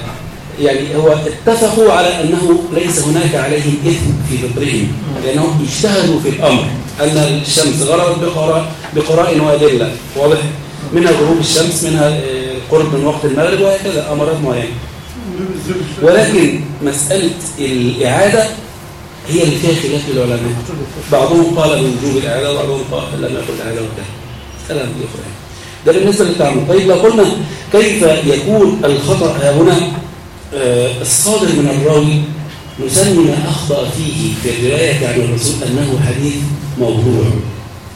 Speaker 1: يعني هو اتفقوا على أنه ليس هناك عليهم إثم في فطرهم لأنهم اجتهدوا في الأمر. أن الشمس غربت بقراء بقراء وأدلة. واضح؟ منها غروب الشمس منها آه، قرب من وقت المغرب وهكذا. أمرات معينة. ولكن مسألة الإعادة هي اللي فيها خلاف للعلماء بعضهم قال بوجوب الإعادة وبعضهم قال لم يقل الإعادة وكذا كلام أخرى ده بالنسبة للتعامل. طيب لو قلنا كيف يكون الخطأ هنا آه، الصادر من الراوي نسمي ما أخطأ فيه في الرواية عن الرسول أنه حديث موضوع.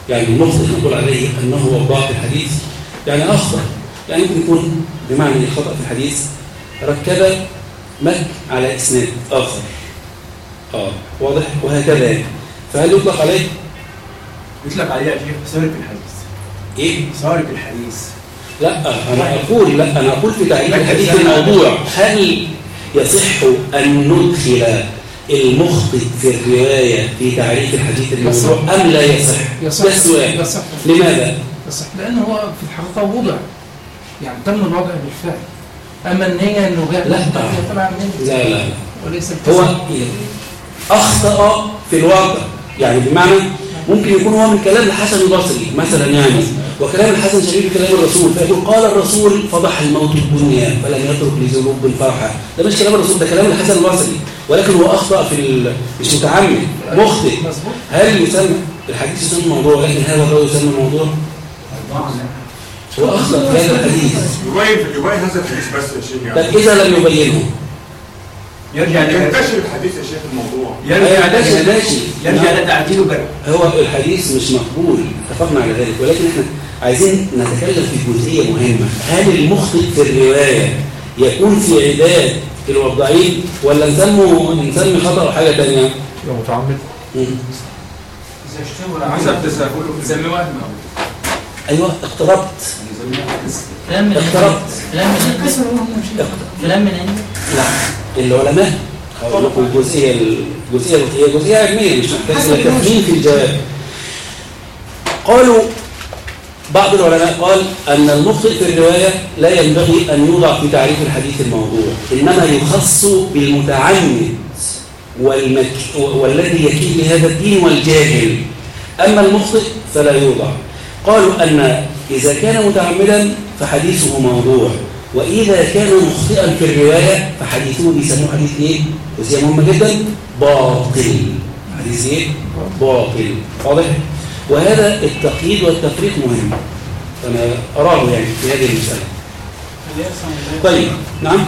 Speaker 1: يعني المخطئ نقول عليه أنه وضاع في الحديث. يعني أخطأ. يعني ممكن يكون بمعنى الخطأ في الحديث ركب مد على إسناد آخر. آه واضح؟ وهكذا يعني. فهل يطلق عليه؟
Speaker 3: يطلق عليها يا شيخ سارق الحديث.
Speaker 1: إيه؟
Speaker 3: سارق الحديث.
Speaker 1: لا أنا أقول لا أنا أقول في تعريف الحديث الموضوع. هل يصح أن ندخل المخطئ في الرواية في تعريف الحديث الموضوع؟ أم لا يصح؟
Speaker 7: يصح.
Speaker 1: ده السؤال.
Speaker 7: يصح.
Speaker 1: لماذا؟
Speaker 7: يصح. لأنه هو في الحقيقة وضع. يعني تم الوضع بالفعل. أما النية أنه جاء
Speaker 1: لا. لا لا لا.
Speaker 7: وليس
Speaker 1: هو. أخطأ في الواقع. يعني بمعنى ممكن يكون هو من كلام الحسن البصري مثلا يعني. وكلام الحسن شريف كلام الرسول. فيقول قال الرسول فضح الموت الدنيا فلم يترك لذنوب الفرحة. ده مش كلام الرسول ده كلام الحسن البصري. ولكن هو أخطأ في ال... مش متعمد مخطئ. هل يسمى الحديث يسمى موضوع ولكن هذا الرجل يسمى موضوع هو أخطأ في هذا الحديث.
Speaker 8: يبين يبين هذا الحديث بس يا شيخ يعني.
Speaker 1: طب إذا لم يبينه.
Speaker 3: يرجع ل-
Speaker 8: ينتشر الحديث يا شيخ الموضوع.
Speaker 3: يرجع
Speaker 1: ماشي
Speaker 3: يرجع لتعديل وجرح
Speaker 1: هو الحديث مش مقبول اتفقنا على ذلك ولكن إحنا عايزين نتكلم في جزئية مهمة. هل المخطئ في الرواية يكون في عداد الوضعين ولا نسمه نسمي خطأ أو حاجة تانية؟
Speaker 9: يبقى متعمد.
Speaker 1: مم.
Speaker 2: حسب تساهله بنسميه وهم
Speaker 1: أيوة اقتربت.
Speaker 4: كلام من
Speaker 1: اقتربت.
Speaker 4: كلام من
Speaker 5: كسر
Speaker 1: لا العلماء هقول لكم الجزئية الجزئية هي جزئية علمية مش محتاجة إلى تفهيم في الجواب. قالوا بعض العلماء قال أن المخطئ في الرواية لا ينبغي أن يوضع في تعريف الحديث الموضوع إنما يخص بالمتعمد والمك... والذي يكيل لهذا الدين والجاهل. أما المخطئ فلا يوضع. قالوا أن إذا كان متعمدا فحديثه موضوع. وإذا كان مخطئا في الرواية فحديثه بيسموه حديث إيه؟ وهي مهمة جدا؟ باطل. حديث إيه؟ باطل. واضح؟ وهذا التقييد والتفريق مهم. أنا أراه يعني في هذه المسألة. طيب نعم؟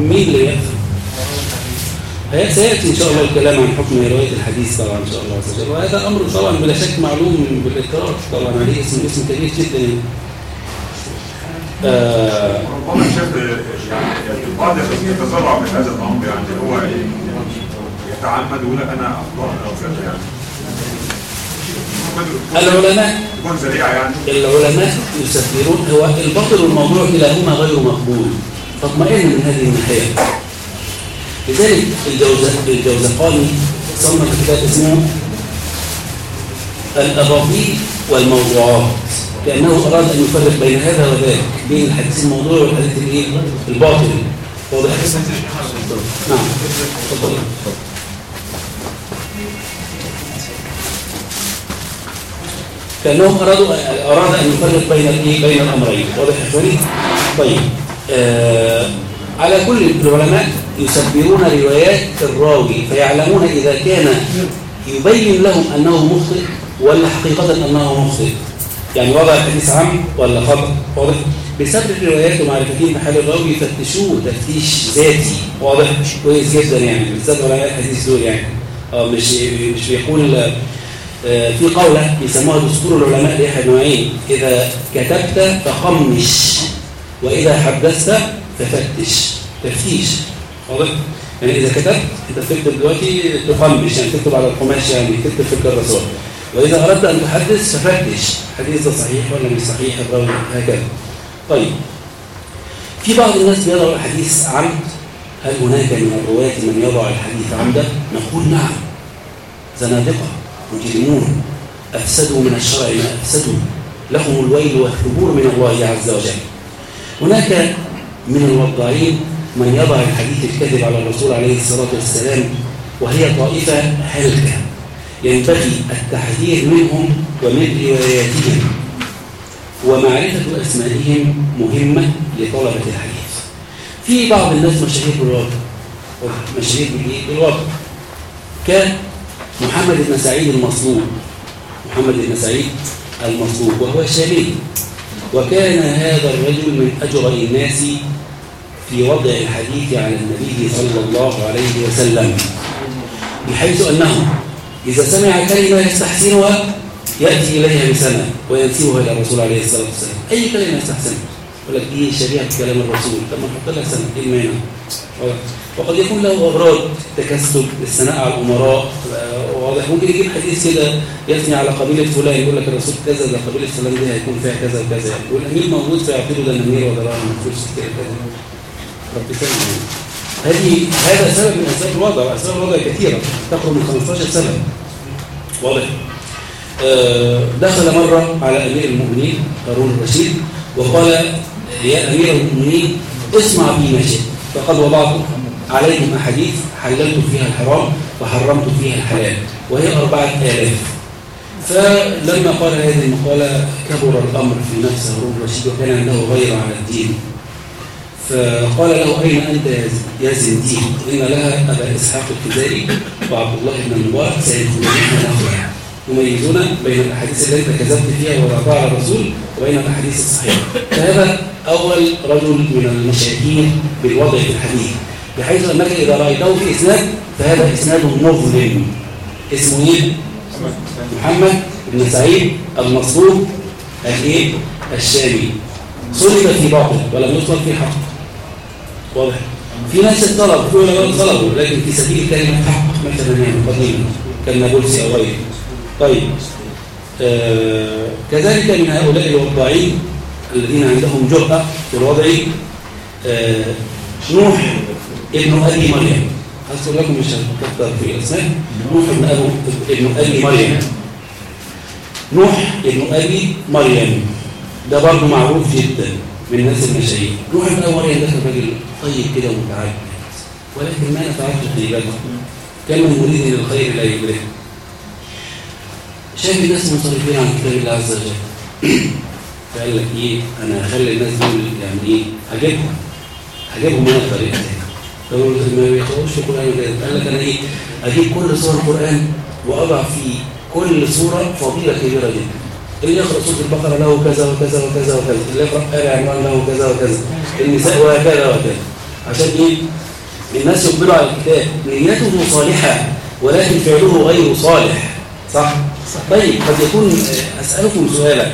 Speaker 1: مين اللي هي- سيأتي إن شاء الله الكلام عن حكم رواية الحديث طبعا إن شاء الله. وهذا أمر طبعا بلا شك معلوم بالإقرار طبعا عليه اسم اسم كبير جدا.
Speaker 8: ربما شاف يعني البعض يتزرع من هذا الامر يعني هو يتعمد ويقول أنا اخطات أو كذا يعني
Speaker 1: العلماء
Speaker 8: يعني
Speaker 1: العلماء يسفرون هو الباطل والموضوع كلاهما غير مقبول. فاطمئن من هذه الناحية. لذلك الجوز- الجوزقاني صنف كتاب اسمه الأباطيل والموضوعات. كأنه أراد أن يفرق بين هذا وذاك بين الحديث الموضوعي والحديث الإيه؟ الباطني واضح؟ نعم تفضل. كانه اراد أراد أن يفرق بين الإيه؟ بين الأمرين واضح يا إخواني؟ طيب آه على كل العلماء يسبرون روايات الراوي فيعلمون إذا كان يبين لهم أنه مخطئ ولا حقيقة أنه مخطئ يعني وضع الحديث عام ولا خطأ واضح. بسبب الروايات ومعرفتهم بحال الراوي يفتشوه تفتيش ذاتي. واضح. كويس جدا يعني. بالذات علماء الحديث دول يعني. آه مش مش بيقول آه، في قولة بيسموها دستور العلماء ليحيى بن معين إذا كتبت فخمش وإذا حدثت ففتش. تفتيش. واضح. يعني إذا كتبت أنت بتكتب دلوقتي تخمش. يعني تكتب على القماش يعني. تكتب في الكراسات وإذا أردت أن تحدث ففتش حديث صحيح ولا مش صحيح؟ الراوي هكذا. طيب. في بعض الناس بيضع الحديث عمد. هل هناك من الرواة من يضع الحديث عمدا؟ نقول نعم. زنادقة مجرمون. أفسدوا من الشرع ما أفسدوا. لهم الويل والثبور من الله عز وجل. هناك من الوضاعين من يضع الحديث الكذب على الرسول عليه الصلاة والسلام وهي طائفة هلكة ينبغي التحذير منهم ومن رواياتهم. ومعرفة أسمائهم مهمة لطلبة الحديث. في بعض الناس مشاهير بالواقع مشاهير؟ بالواقع كمحمد بن سعيد المصلوب محمد بن سعيد المصلوب وهو شامي. وكان هذا الرجل من أجرأ الناس في وضع الحديث عن النبي صلى الله عليه وسلم بحيث أنه إذا سمع كلمة يستحسنها يأتي إليها بسنة وينسبها إلى الرسول عليه الصلاة والسلام. أي كلمة يستحسنها يقول لك دي شبيهة بكلام الرسول؟ طب ما نحط لها سنة إيه المانع وقد يكون له أغراض تكسب الثناء على الأمراء واضح. ممكن يجيب حديث كده يثني على قبيلة فلان يقول لك الرسول كذا ده قبيلة فلان دي هيكون فيها كذا وكذا. والأمير موجود فيعطيله ده الأمير ولا راح فلوس كده كذا. رب يسلم هذه هذا سبب من أسباب الوضع وأسباب الوضع كثيرة تقرب من 15 سنة. واضح. آه، دخل مرة على أمير المؤمنين هارون الرشيد وقال يا أمير المؤمنين اسمع بي ما شئت. فقد وضعت عليكم أحاديث حللت فيها الحرام وحرمت فيها الحلال وهي أربعة آلاف. فلما قال هذه المقالة كبر الأمر في نفس هارون الرشيد وكان عنده غير على الدين. فقال له أين أنت يا زنديق؟ إن لها أبا إسحاق الكذاري وعبد الله بن المبارك سيدخلون نحوها يميزون بين الأحاديث التي كذبت فيها على الرسول وبين الأحاديث الصحيحة. فهذا أول رجل من المشاهير بالوضع في الحديث. بحيث أنك إذا رأيته في إسناد فهذا إسناد مظلم. اسمه إيه؟ محمد بن سعيد المصروف الإيه؟ الشامي. صلب في باطل ولم يصلب في حق. واضح؟ في ناس الطلب في علماء طلبوا لكن في سبيل حق مثلا يعني قديما كالنابلسي أو غيره طيب آه كذلك من هؤلاء الوضاعين الذين عندهم جرأة في الوضع آه نوح ابن أبي مريم. أذكر لكم مش هكتر في الأسماء. نوح ابن, أبو ابن أبي مريم. نوح ابن أبي مريم. ده برضه معروف جدا من الناس المشاهير نوح ابن أبي مريم ده طيب كده ومتعب ولكن ما نفعته كان من مريد للخير لا يدركه شايف الناس منصرفين عن كتاب الله عز وجل. فقال لك إيه؟ أنا هخلي الناس دول يعني إيه؟ هجيبهم هجيبهم من الطريقة دي فقالوا ما بيقراوش القرآن قال لك أنا إيه؟ أجيب كل سور القرآن وأضع في كل سورة فضيلة كبيرة جدا. اللي يقرأ سورة البقرة له كذا وكذا وكذا وكذا. اللي يقرأ آل عمران له كذا وكذا. النساء وهكذا وهكذا. عشان إيه؟ الناس يقبلوا على الكتاب. نيته صالحة ولكن فعله غير صالح. صح؟ طيب قد يكون أسألكم سؤالا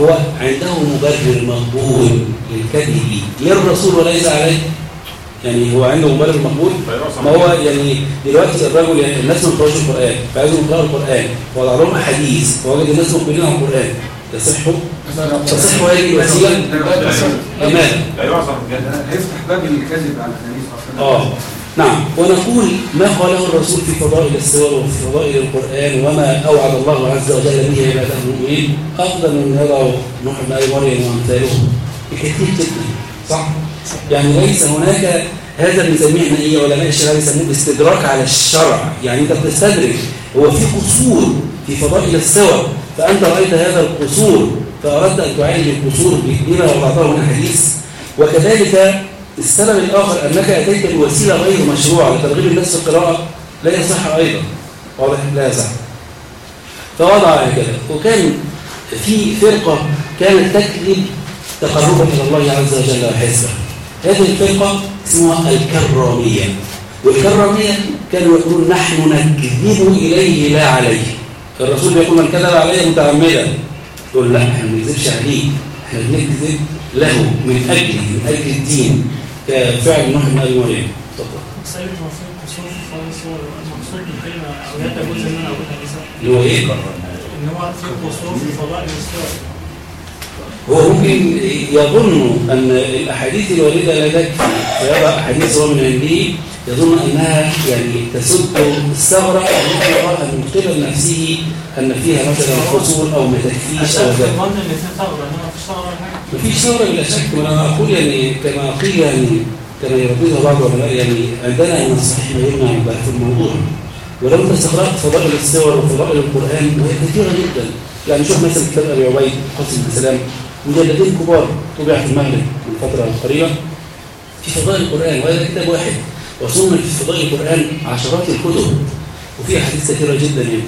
Speaker 1: هو عنده مبرر مقبول للكذب للرسول وليس عليه؟ يعني هو عنده مبرر مقبول؟ ما هو يعني دلوقتي الرجل يعني الناس ما بتقراش القرآن فعايزهم يقرأوا القرآن. وضع لهم أحاديث فوجد الناس مقبلين على القرآن. تصحوا تصحوا هذه الوسيلة لماذا؟
Speaker 10: هيفتح باب الكذب على النبي
Speaker 1: آه نعم ونقول ما قاله الرسول في فضائل السور وفي فضائل القرآن وما أوعد الله عز وجل به عباده المؤمنين أفضل من يضع نوح بن مريم وأمثاله بكثير جدا صح؟ يعني ليس هناك هذا بنسميه إحنا إيه علماء الشرع بيسموه استدراك على الشرع يعني انت بتستدرك هو في قصور في فضائل السور فأنت رأيت هذا القصور فأردت أن تعالج القصور بما وضعته من الحديث وكذلك السبب الآخر أنك أتيت بوسيلة غير مشروعة لترغيب الناس في القراءة لا يصح أيضا. واضح؟ لا يصح. فوضع هكذا وكان في فرقة كانت تكذب تقربا إلى الله عز وجل وحسبه هذه الفرقة اسمها الكرامية. والكرامية كانوا يقولون نحن نكذب إليه لا عليه. الرسول يقول من كذب عليه متعمدا. يقول لا إحنا ما بنكذبش عليه. إحنا بنكذب له من أجله من أجل الدين كفعل نوح بن أبي مريم. اتفضل
Speaker 6: سيد المفروض قصور في فضل الصور المقصود أو لا تجوز إن أنا أقولها لسه.
Speaker 1: اللي هو إيه؟
Speaker 6: إن هو في قصور في الصور
Speaker 1: هو ممكن يظن أن الأحاديث الواردة لا تكفي. فيضع أحاديث هو من عنده يظن أنها يعني تسد الثغرة التي يراها من قبل نفسه أن فيها مثلا قصور أو ما تكفيش أو ذلك
Speaker 6: مفيش ثغرة
Speaker 1: بلا شك وأنا أقول يعني كما قيل يعني كما يرددها بعض العلماء يعني عندنا من الصحيح ما يمنع في الموضوع. ولو استقرأت فضائل السور وفضائل القرآن وهي كثيرة جدا. يعني شوف مثلا كتاب أبي عبيد قاسم بن سلام مجلدين كبار طبع في المغرب من فترة قريبة. في فضائل القرآن وهذا كتاب واحد. وصلنا في فضائل القرآن عشرات الكتب. وفي أحاديث كثيرة جدا يعني.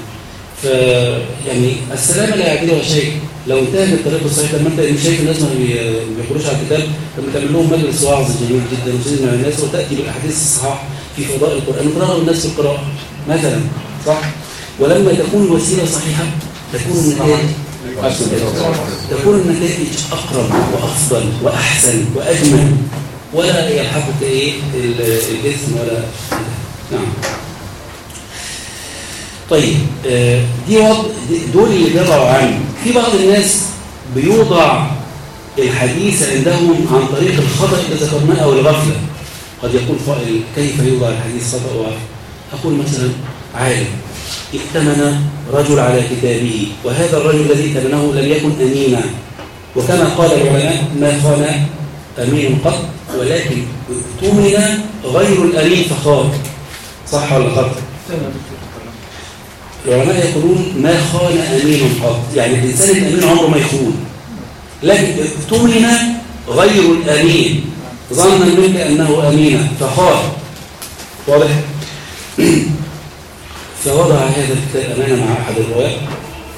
Speaker 1: يعني السلامة لا يعدلها شيء لو انتهت الطريق الصحيح لما انت مش شايف الناس ما بي- ما بيخرجوش على الكتاب لما تعمل لهم مجلس وعظ جميل جدا وتزيد مع الناس وتأتي بالأحاديث الصحاح في فضائل القرآن وترغب الناس في القراءة مثلا صح؟ ولما تكون الوسيله صحيحة تكون النتائج تكون النتائج أقرب وأفضل وأحسن وأجمل. ولا يلحقك إيه؟ ال- الإثم ولا نعم. طيب آه، دي دول اللي بيضعوا عنه في بعض الناس بيوضع الحديث عندهم عن طريق الخطأ اللي ذكرناه أو الغفلة. قد يقول قائل كيف يوضع الحديث خطأ؟ وغفلة أقول مثلا عالم ائتمن رجل على كتابه وهذا الرجل الذي ائتمنه لم يكن أمينا. وكما قال العلماء ما خان أمين قط ولكن اؤتمن غير الأمين فخان صح ولا خطأ؟ العلماء يقولون ما خان أمين قط. يعني الإنسان الأمين عمره ما يخون. لكن اؤتمن غير الأمين. ظنا منك أنه أمين. فخان واضح؟ فوضع هذا الكتاب أمانة مع أحد الرواة.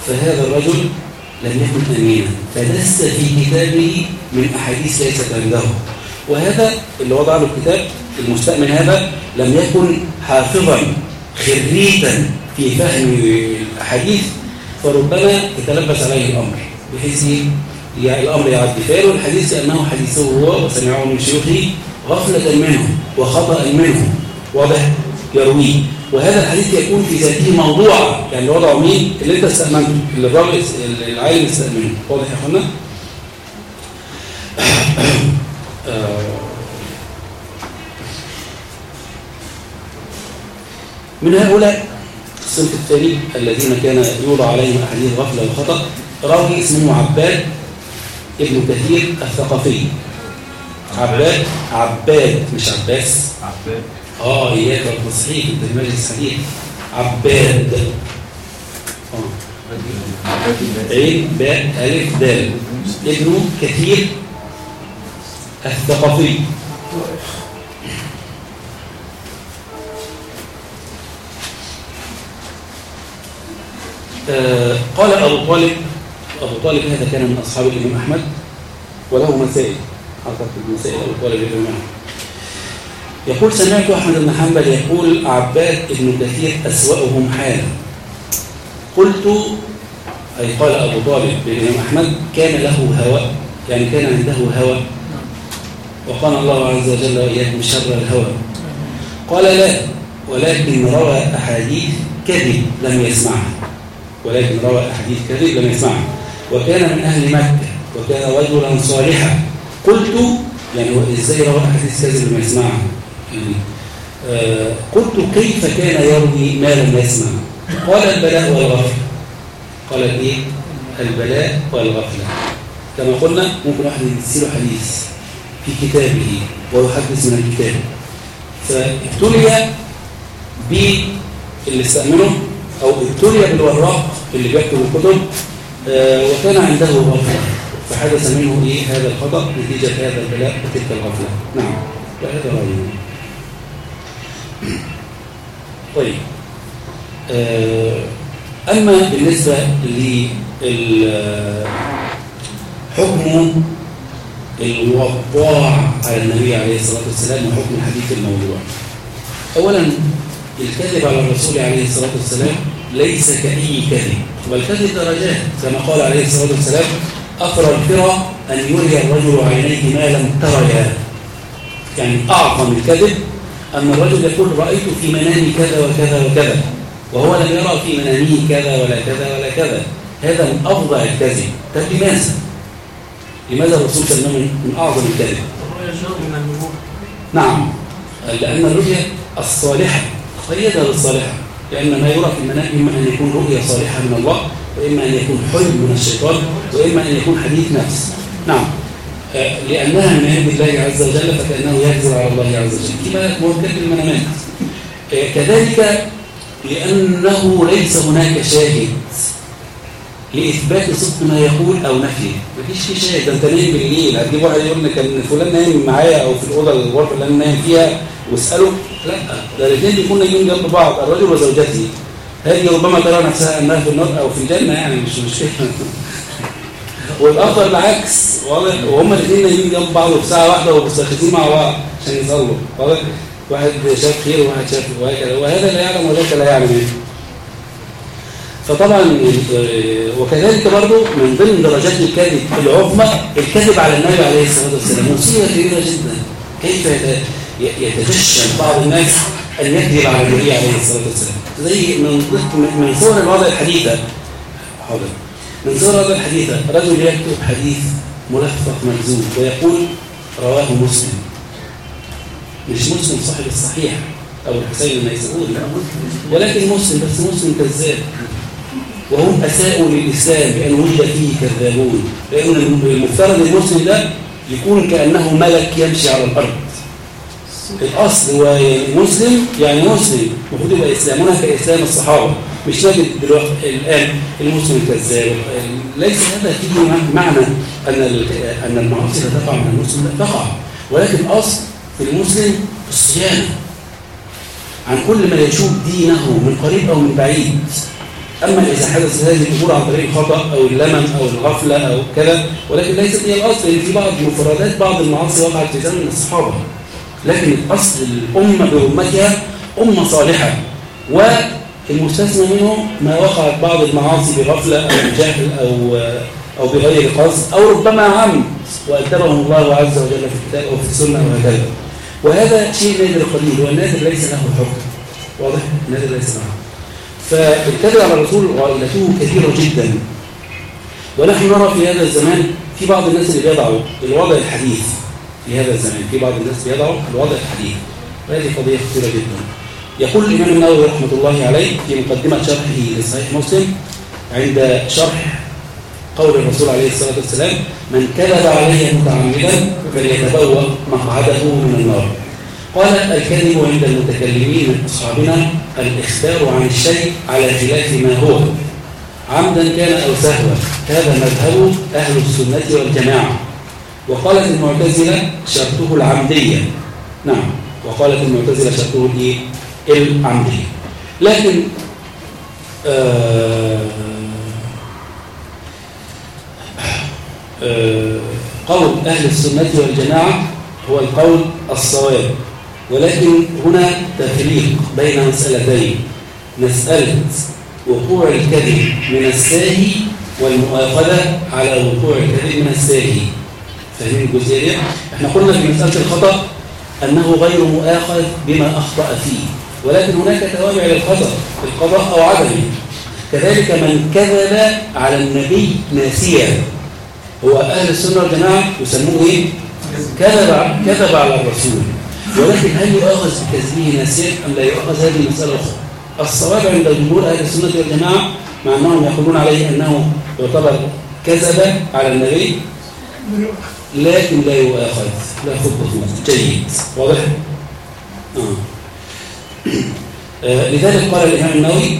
Speaker 1: فهذا الرجل لم يكن أمينا. فدس في كتابه من أحاديث ليست عنده. وهذا اللي وضع له الكتاب المستأمن هذا لم يكن حافظا خريتا. في فهم الأحاديث فربما يتلبس عليه الأمر بحيث ي- الأمر يعدي فيروي الحديث أنه حديثه هو وسمعه من شيوخه غفلة منه وخطأ منه واضح يرويه. وهذا الحديث يكون في ذاته موضوعا يعني وضعه مين؟ اللي انت استأمنته اللي الراجل العالم استأمنه. واضح يا أخوانا؟ آه. من هؤلاء الصنف الثاني الذين كان يوضع عليهم أحاديث غفلة وخطأ راوي اسمه عباد ابن كثير الثقفي. عباد عباد مش عباس.
Speaker 2: عباد.
Speaker 1: آه إياك التصحيح انت المجلس صحيح عباد. آه. عين باء ألف دال. ابن كثير الثقفي. آه، قال أبو طالب أبو طالب هذا كان من أصحاب الإمام أحمد وله مسائل حضرت المسائل أبو طالب الإمام أحمد يقول سمعت أحمد بن حنبل يقول عباد بن كثير أسوأهم حالا. قلت أي قال أبو طالب للإمام أحمد كان له هوى يعني كان عنده هوى. وقال الله عز وجل وإياكم شر الهوى. قال لا ولكن روى أحاديث كذب لم يسمعها. ولكن روى أحاديث كذب لم يسمعها وكان من أهل مكة وكان رجلا صالحا. قلت يعني إزاي روى أحاديث كذب لم يسمعها يعني آه قلت كيف كان يروي ما لم يسمع قال البلاء والغفلة. قال إيه؟ البلاء والغفلة. كما قلنا ممكن واحد يسير حديث في كتابه ويحدث من الكتاب. فابتلي باللي استأمنه أو ابتلي بالوراق اللي بيكتب الكتب آه، وكان عنده غفلة. فحدث منه إيه؟ هذا الخطأ نتيجة هذا البلاء وتلك الغفلة. نعم. وهذا رأيي. طيب. آه، أما بالنسبة لحكم الوقاع على النبي عليه الصلاة والسلام وحكم الحديث الموضوع. أولا الكذب على الرسول عليه الصلاة والسلام ليس كأي كذب. والكذب درجات. كما قال عليه الصلاة والسلام أقرى الفرى أن يري الرجل عينيه ما لم تريا. يعني أعظم الكذب أن الرجل يقول رأيت في منامي كذا وكذا وكذا وهو لم يرى في منامه كذا ولا كذا ولا كذا. هذا من أفظع الكذب. طب لماذا؟ لماذا الرسول صلى الله عليه وسلم من أعظم الكذب؟ نعم. لأن الرؤيا الصالحة قيدها بالصالحة لأن ما يرى في المنام إما أن يكون رؤيا صالحة من الله وإما أن يكون حلم من الشيطان وإما أن يكون حديث نفس. نعم. آه، لأنها من عند الله عز وجل فكأنه يكذب على الله عز وجل. كما موجد المنامات آه، كذلك لأنه ليس هناك شاهد. لإثبات صدق ما يقول أو نفيه. مفيش في شاهد. ده أنت نايم بالليل؟ هتجيب واحد يقول لك إن فلان نايم معايا أو في الأوضة الغرفة اللي أنا نايم فيها واسأله. لا ده الاثنين بيكونوا نايمين جنب بعض الرجل وزوجته. هذه ربما ترى نفسها أنها في النار أو في الجنة يعني مش مشكلة. والآخر العكس. وهم الاثنين نايمين جنب بعض في ساعة واحدة ومستخدمين مع بعض عشان يصلوا. واحد شاف خير وواحد شاف وهكذا. وهذا لا يعلم وذاك لا يعلم. إيه. فطبعا آه، وكذلك برضو من ضمن درجات الكذب العظمى الكذب على النبي عليه الصلاة والسلام مصيبة كبيرة جدا. كيف يتجشم بعض الناس أن يكذب على النبي عليه الصلاة والسلام؟ زي من من صور الوضع الحديثة. حاضر. من صور الوضع الحديثة رجل يكتب حديث ملفق مكذوب ويقول رواه مسلم. مش مسلم صاحب الصحيح أو الحسين النيسابوري ولكن مسلم بس مسلم كذاب. وهم أساءوا للإسلام بأن وجد فيه كذابون. لأن المفترض المسلم ده يكون كأنه ملك يمشي على الأرض. الأصل هو مسلم يعني مسلم. المفروض يبقى إسلامنا كإسلام الصحابة. مش نجد دلوقتي الآن المسلم الكذاب ليس هذا فيه معنى أن أن المعاصي تقع من المسلم. لا تقع. ولكن الأصل في المسلم الصيانة. عن كل ما يشوب دينه من قريب أو من بعيد. أما إذا حدث هذه الأمور عن طريق الخطأ أو اللمم أو الغفلة أو كذا ولكن ليست هي الأصل لأن في بعض مفردات بعض المعاصي وقعت في زمن الصحابة. لكن الأصل الأمة برمتها أمة صالحة والمستثنى منه ما وقعت بعض المعاصي بغفلة أو بجهل أو أو بغير قصد أو ربما عمد وأدبهم الله عز وجل في الكتاب أو في السنة أو هكذا. وهذا شيء نادر قليل والنادر ليس له حكم. واضح؟ النادر ليس له حكم. على الرسول غائلته كثيرة جدا. ونحن نرى في هذا الزمان في بعض الناس اللي بيضعوا الوضع الحديث. في هذا الزمان في بعض الناس بيضعوا الوضع الحديث. وهذه قضية خطيرة جدا. يقول الإمام النووي رحمة الله عليه في مقدمة شرحه لصحيح مسلم عند شرح قول الرسول عليه الصلاة والسلام من كذب علي متعمدا فليتبوأ مقعده من النار. قال الكذب عند المتكلمين من أصحابنا الإخبار عن الشيء على خلاف ما هو. عمدا كان أو سهوا هذا مذهب أهل السنة والجماعة. وقالت المعتزلة شرطه العمدية. نعم وقالت المعتزلة شرطه الإيه؟ العمدية. لكن آه آه قول أهل السنة والجماعة هو القول الصواب. ولكن هنا تفريق بين مسألتين. مسألة وقوع الكذب من الساهي والمؤاخذة على وقوع الكذب من الساهي. فاهمين الجزئية؟ إحنا قلنا في مسألة الخطأ أنه غير مؤاخذ بما أخطأ فيه. ولكن هناك توابع للخطأ القضاء أو عدمه. كذلك من كذب على النبي ناسيا. هو أهل السنة والجماعة يسموه إيه؟ كذب كذب على الرسول. ولكن هل يؤاخذ بكذبه ناسيا أم لا يؤاخذ هذه المسألة أخرى؟ الصواب عند جمهور أهل السنة والجماعة مع أنهم يقولون عليه أنه يعتبر كذب على النبي لكن لا يؤاخذ لا خطبة جيد واضح؟ آه. آه لذلك قال الإمام النووي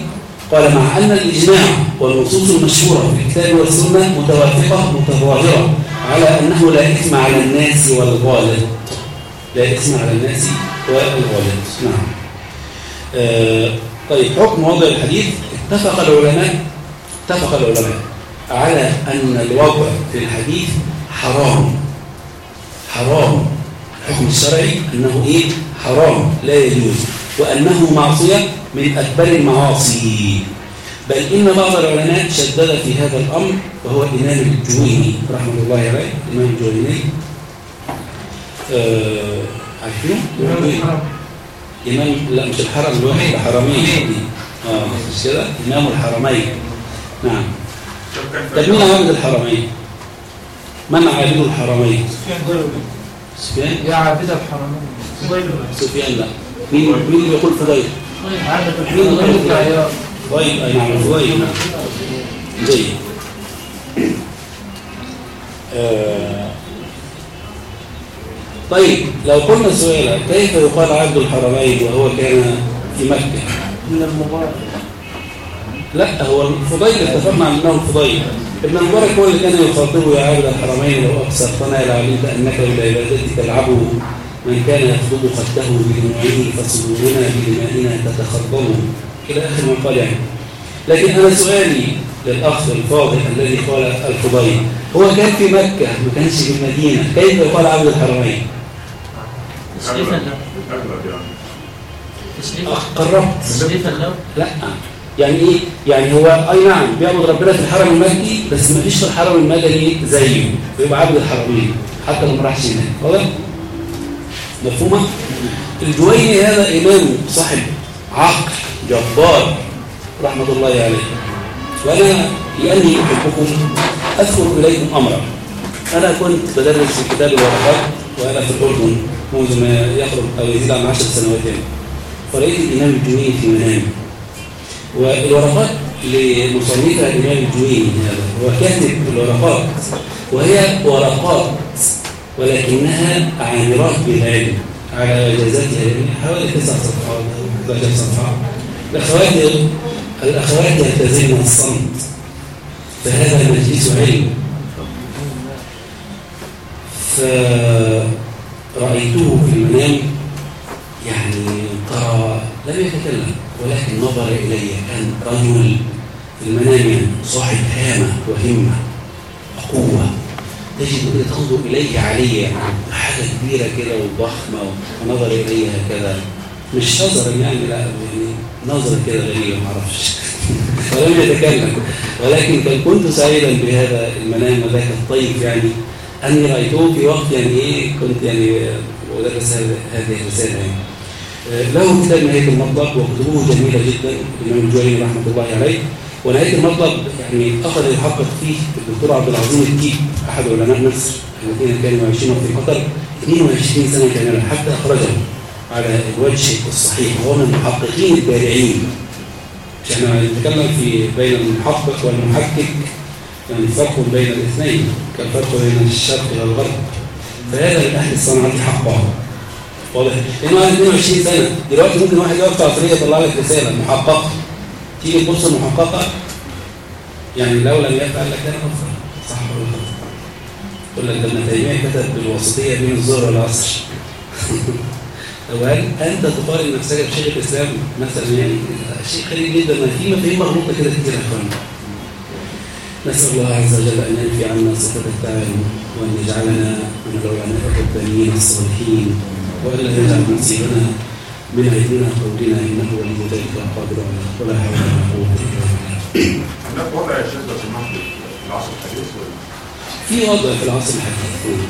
Speaker 1: قال مع أن الإجماع والنصوص المشهورة في الكتاب والسنة متوافقة متظاهرة على أنه لا إثم على الناس والغالب لا إثم على الناس والغالب نعم. آه طيب حكم وضع الحديث اتفق العلماء اتفق العلماء على أن الوضع في الحديث حرام. حرام. الحكم الشرعي أنه إيه؟ حرام لا يجوز وأنه معصية من أكبر المعاصي. بل إن بعض العلماء شدد في هذا الأمر وهو الإمام الجويني رحمة الله عليه الإمام الجويني آه عارفينه؟ إمام لا مش الحرم الواحد الحرمين. آه مش كده؟ إمام الحرمين. نعم. طب مين عابد الحرمين؟ من عابد الحرمين؟ سفيان
Speaker 7: يا عابد الحرمين.
Speaker 1: سفيان لا. مين مين اللي بيقول فضيل؟
Speaker 7: عابد
Speaker 1: اللي
Speaker 7: الحرمين
Speaker 1: فضيل؟ طيب أي نعم فضيل. نعم جيد. آه. طيب لو قلنا سؤالا كيف يقال عبد الحرمين وهو كان في مكة؟
Speaker 7: من المبارك
Speaker 1: لا هو الفضيل اتفقنا على انه الفضيل ابن المبارك هو اللي كان يخاطبه يا عابد الحرمين لو ابصرتنا لعلمت أنك بالعبادات تلعب من كان يخطب خده بدموعه فصدورنا بدمائنا تتخضم. إلى آخر ما قال يعني. لكن أنا سؤالي للأخ الفاضل الذي قال الفضيل هو كان في مكة ما كانش في المدينة كيف يقال عبد الحرمين؟
Speaker 4: تشريفا له
Speaker 8: يعني.
Speaker 1: قربت
Speaker 4: تشريفا له
Speaker 1: لا. يعني إيه؟ يعني هو أي نعم بيعبد ربنا في الحرم المكي بس ما فيش في الحرم المدني زيه. فيبقى عبد الحرمين. حتى لو ما راحش هناك واضح؟ مفهومة؟ الجويني هذا إمام صاحب عقل جبار رحمة الله عليه. وأنا لأني أحبكم أذكر إليكم أمرا. أنا كنت بدرس في كتاب الورقات وأنا في الأردن. منذ ما يقرب أو يزيد عن 10 سنوات يعني. فرأيت الإمام الجويني في منامي والورقات لمصنفها الإمام الجويني هذا هو كاتب الورقات وهي ورقات ولكنها عامرات بالعلم على جزاتها يعني حوالي تسع صفحات أو 11 صفحة الأخوات الأخوات يلتزمن الصمت. فهذا مجلس علم. فرأيته في المنام يعني ترى لم يتكلم ولكن نظر إلي كان رجل في المنام صاحب هامة وهمة وقوة. تجد كده تنظر إليه علي حاجة كبيرة كده وضخمة ونظر إلي هكذا. مش نظرا يعني لا يعني نظرة كده غريبة ما أعرفش. ولم يتكلم. ولكن كنت سعيدا بهذا المنام وذاك الطيب يعني. أني رأيته في وقت يعني إيه؟ كنت يعني أدرس هذه الرسالة يعني. له كتاب نهاية المطلب وكتبه جميلة جدا الإمام الجويني رحمة الله عليه. ونهاية المطلب يعني أخذ يحقق فيه الدكتور عبد العظيم الديب أحد علماء مصر الذين كانوا يعيشون في قطر 22 سنة كاملة حتى أخرجه على الوجه الصحيح وهو من المحققين البارعين. إحنا نتكلم في بين المحقق والمحقق. يعني فرق بين الاثنين كالفرق بين الشرق والغرب فهذا من أهل الصنعة حقا واضح؟ قاعد 22 سنة. دلوقتي ممكن واحد يقف عصريه يطلع لك رسالة محققة. تيجي تبص المحققه يعني لو لم يفعل لك أنا افضل صح ولا غلط؟ يقول لك ده ابن تيمية كتب بالوسطيه بين الظهر والعصر وهل أنت تقارن نفسك بشيخ الإسلام مثلا؟ يعني شيء غريب جدا ما في مفاهيم مغلوطة كده كتير يا اخوانا نسأل الله عز وجل أن ينفي عنا صفه التعلم وأن يجعلنا من العلماء الربانيين الصالحين وإلا يجعل نصيبنا من أيدينا قولنا إنه ولي ذلك قادر على ولا حول ولا قوة إلا بالله.
Speaker 8: هناك وضع يا شيخ لو سمحت في العصر الحديث ولا؟
Speaker 1: في وضع في العصر الحديث.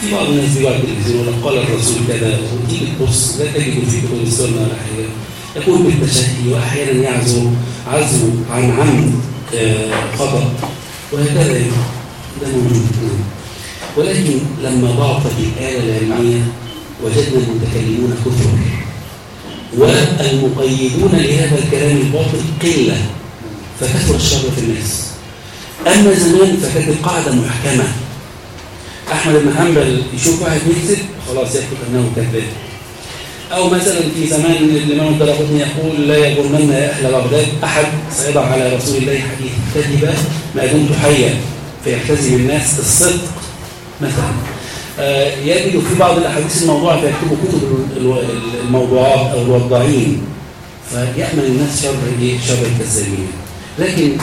Speaker 1: في بعض الناس بيقعد التلفزيون ولا قال الرسول كذا وتيجي تبص لا تجد في كتب السنة ولا حاجة يقول بالتشهي وأحيانا يعزو عزو عن عمد. خطأ وهكذا. ده موجود ولكن لما ضعفت الآلة العلمية وجدنا المتكلمون كثر. والمقيدون لهذا الكلام الباطل قلة فكثر الشر في الناس. أما زمان فكانت القاعدة محكمة. أحمد بن حنبل يشوف واحد يكذب خلاص يكتب أنه كذاب. أو مثلا في زمان الإمام الدرقطني يقول لا يظنن يا أهل بغداد أحد سيضع على رسول الله حديث كذبا ما دمت حيا فيلتزم الناس الصدق مثلا. آه، يجد في بعض الأحاديث الموضوعة فيكتبوا كتب ال- ال- الموضوعات أو الوضاعين فيأمن الناس شر إيه؟ شر الكذابين لكن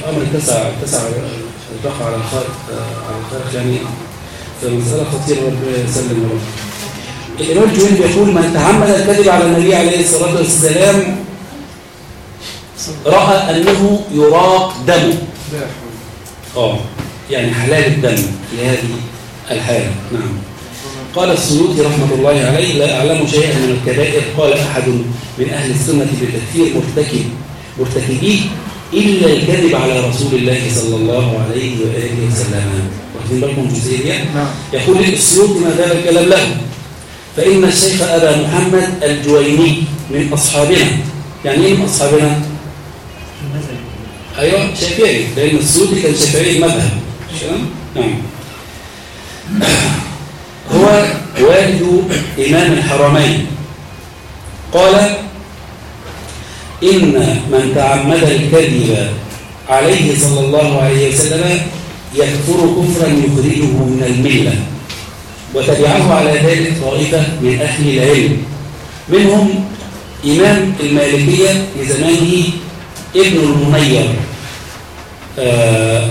Speaker 1: الأمر اتسع اتسع البقى على الخارق آه، على الخارق يعني فمسألة خطيرة ربنا يسلم يا رب الإمام الجويني بيقول من تعمد الكذب على النبي عليه الصلاة والسلام رأى أنه يراق دمه. آه يعني حلال الدم في هذه الحالة. نعم. قال السيوطي رحمة الله عليه لا أعلم شيئا من الكبائر. قال أحد من أهل السنة بالتكفير مرتكب مرتكبيه إلا الكذب على رسول الله صلى الله عليه وآله وسلم. واخدين بالكم جزئية؟ يقول السيوطي ما زال الكلام له. فإن الشيخ أبا محمد الجويني من أصحابنا. يعني إيه من أصحابنا؟ أيوة شافعي. لأن السيوطي كان شافعي المذهب؟ نعم. هو والد إمام الحرمين. قال إن من تعمد الكذب عليه صلى الله عليه وسلم يكفر كفرا يخرجه من الملة. وتبعه على ذلك طائفة من أهل العلم. منهم إمام المالكية في زمانه ابن المنير آه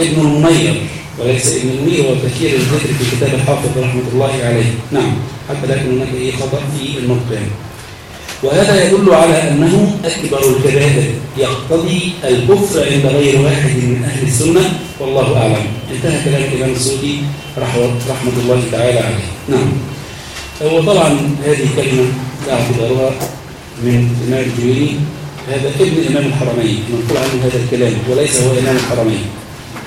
Speaker 1: ابن المنير وليس ابن المنير هو تذكير الذكر في كتاب الحافظ رحمة الله عليه. نعم حتى لكن هناك إيه خطأ في النطق يعني وهذا يدل على أنه أكبر الكبائر يقتضي الكفر عند غير واحد من أهل السنة. والله أعلم. انتهى كلام الإمام السعودي رحمة الله تعالى عليه. نعم. هو طبعا هذه كلمة لا اعتبارها من الإمام الجويني هذا ابن إمام الحرمين. منقول عنه هذا الكلام وليس هو إمام الحرمين.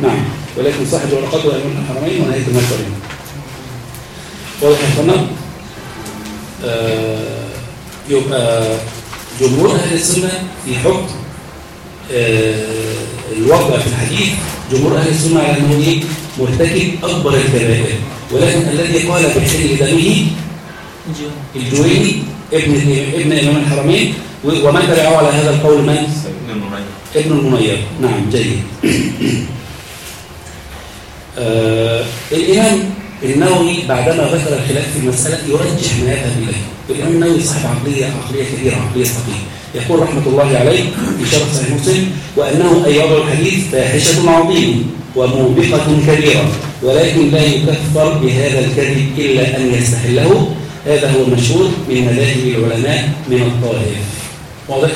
Speaker 1: نعم. ولكن صاحب ورقته إمام الحرمين ونهاية المشرين واضح يا آه يبقى جمهور أهل السنة في حكم آه الوضع في الحديث. جمهور أهل السنة على أنه إيه؟ مرتكب أكبر الكبائر ولكن الذي قال بحل دمه الجويني ابن ابن إمام الحرمين. ومن تبعه على هذا القول من؟
Speaker 2: ابن المنير.
Speaker 1: ابن المنير. نعم جيد. آه الإمام النووي بعدما ذكر الخلاف في المسألة يرجح ما يذهب إليه الإمام النووي صاحب عقلية عقلية كبيرة عقلية فقيه يقول رحمة الله عليه في شرح صحيح مسلم وأنه أي وضع الحديث فاحشة عظيمة وموبقة كبيرة ولكن لا يكفر بهذا الكذب إلا أن يستحله. هذا هو المشهور من مذاهب العلماء من الطائف. واضح؟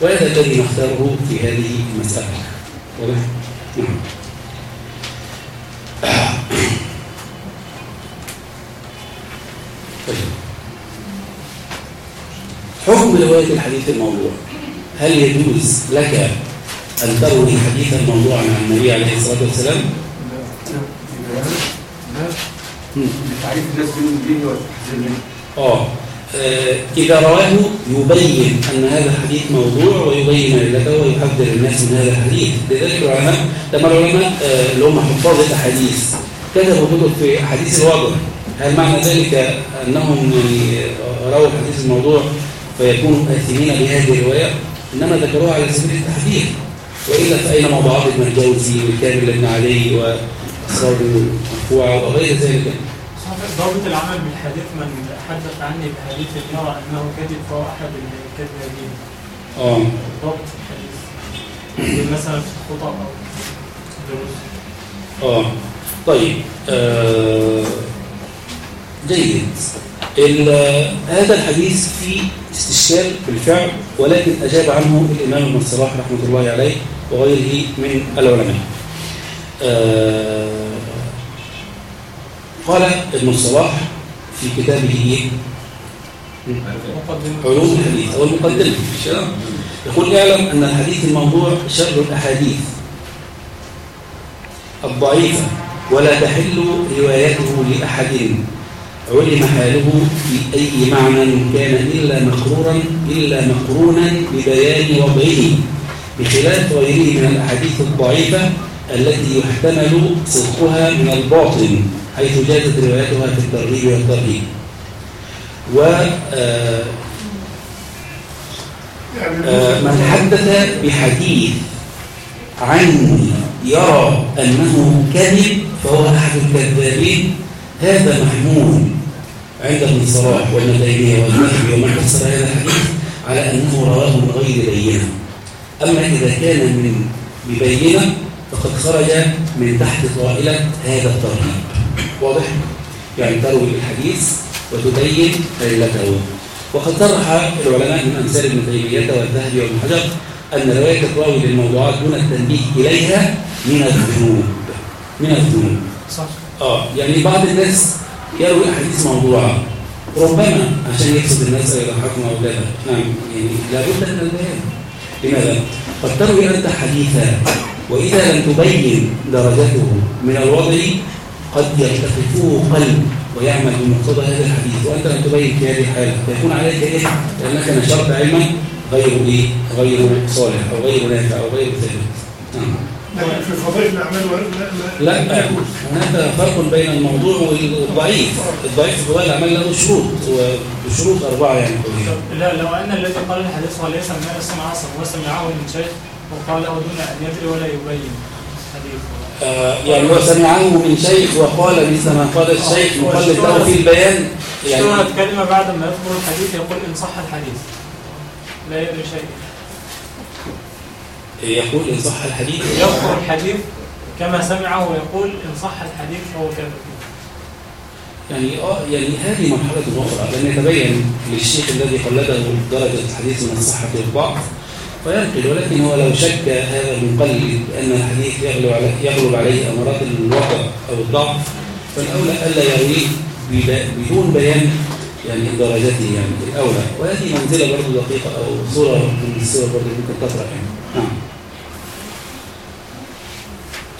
Speaker 1: وهذا الذي نختاره في هذه المسألة. واضح؟ نعم. حكم رواية الحديث الموضوع. هل يجوز لك أن تروي حديثا موضوعا عن النبي عليه الصلاة والسلام؟ مم.
Speaker 10: تعريف الناس بين الدين والتحزين
Speaker 1: آه. آه، إذا رواه يبين أن هذا الحديث موضوع ويبين علته ويحذر الناس من هذا الحديث. لذلك العلماء لما العلماء آه، اللي هم حفاظ الأحاديث كتبوا كتب في حديث الوضع هل معنى ذلك أنهم يعني رووا الحديث الموضوع فيكونوا آثمين بهذه الرواية؟ إنما ذكروها على سبيل التحذير وإلا فأين موضوعات ابن الجوزي والكامل بن علي وأسرار المرفوعة وغير ذلك؟
Speaker 6: ضابط العمل بالحديث من حدث عني بحديث يرى أنه كذب فهو أحد الكذابين.
Speaker 1: آه.
Speaker 6: ضابط الحديث. مثلا في الخطأ أو دروس
Speaker 1: آه. طيب آه جيد هذا الحديث فيه استشكال بالفعل ولكن أجاب عنه الإمام ابن الصلاح رحمة الله عليه وغيره من العلماء آه قال ابن الصلاح في كتابه إيه؟ علوم الحديث أو المقدمة؟ يقول اعلم أن الحديث الموضوع شر الأحاديث الضعيفة ولا تحل روايته لأحد علم حاله في أي معنى كان إلا مقرورا إلا مقرونا ببيان وضعه بخلاف غيره من الأحاديث الضعيفة التي يحتمل صدقها من الباطن حيث جازت روايتها في الترغيب والترهيب. و آه، آه، من حدث بحديث عني يرى أنه كذب فهو أحد الكذابين هذا محمول عند ابن صلاح وابن تيمية والمهدي ومن فسر هذا الحديث على أنه رواه من غير بينة أما إذا كان من ببينة فقد خرج من تحت طائلة هذا الترهيب واضح؟ يعني تروي الحديث وتبين علته. وقد صرح العلماء من أمثال ابن تيمية والذهبي وابن حجر أن رواية الراوي للموضوعات دون التنبيه إليها من الذنوب. من الذنوب.
Speaker 6: صح.
Speaker 1: آه يعني بعض الناس يروي احاديث موضوعه ربما عشان يقصد الناس يضحكهم كذا نعم يعني لابد من البيان. لماذا؟ قد تروي أنت حديثا وإذا لم تبين درجته من الوضع قد يلتفته قلب ويعمل بمقتضى هذا الحديث. وأنت لم تبين في هذه الحالة. فيكون عليك إيه؟ لأنك نشرت علما غير إيه؟ غير صالح أو غير نافع أو غير ثابت. نعم.
Speaker 11: في فضائل الأعمال لا
Speaker 1: لا هناك فرق بين الموضوع والضعيف. الضعيف في فضائل الأعمال له شروط وشروط أربعة يعني.
Speaker 6: لا لو أن الذي قال الحديث هو ليس من اسم عصر وسمعه من شيخ وقاله دون أن يدري ولا يبين. حديث.
Speaker 1: آه يعني هو سمعه من شيخ وقال مثل ما قال الشيخ مقلد له في البيان.
Speaker 6: يعني كلمة بعد ما يذكر الحديث يقول إن صح الحديث. لا يدري شيء.
Speaker 1: يقول إن صح الحديث.
Speaker 6: يذكر الحديث كما سمعه ويقول إن صح الحديث فهو كذا
Speaker 1: يعني آه يعني هذه مرحلة أخرى. لأن يتبين للشيخ الذي قلده درجة الحديث من الصحة والضعف فينقل ولكن هو لو شك هذا المقلد أن الحديث يغلب عليه, يغلب عليه أمراض الوقع أو الضعف فالأولى ألا يرويه بدون بيان يعني درجته يعني. الأولى. وهذه منزلة برضه دقيقة أو صورة من الصور برضه ممكن تطرح يعني. نعم.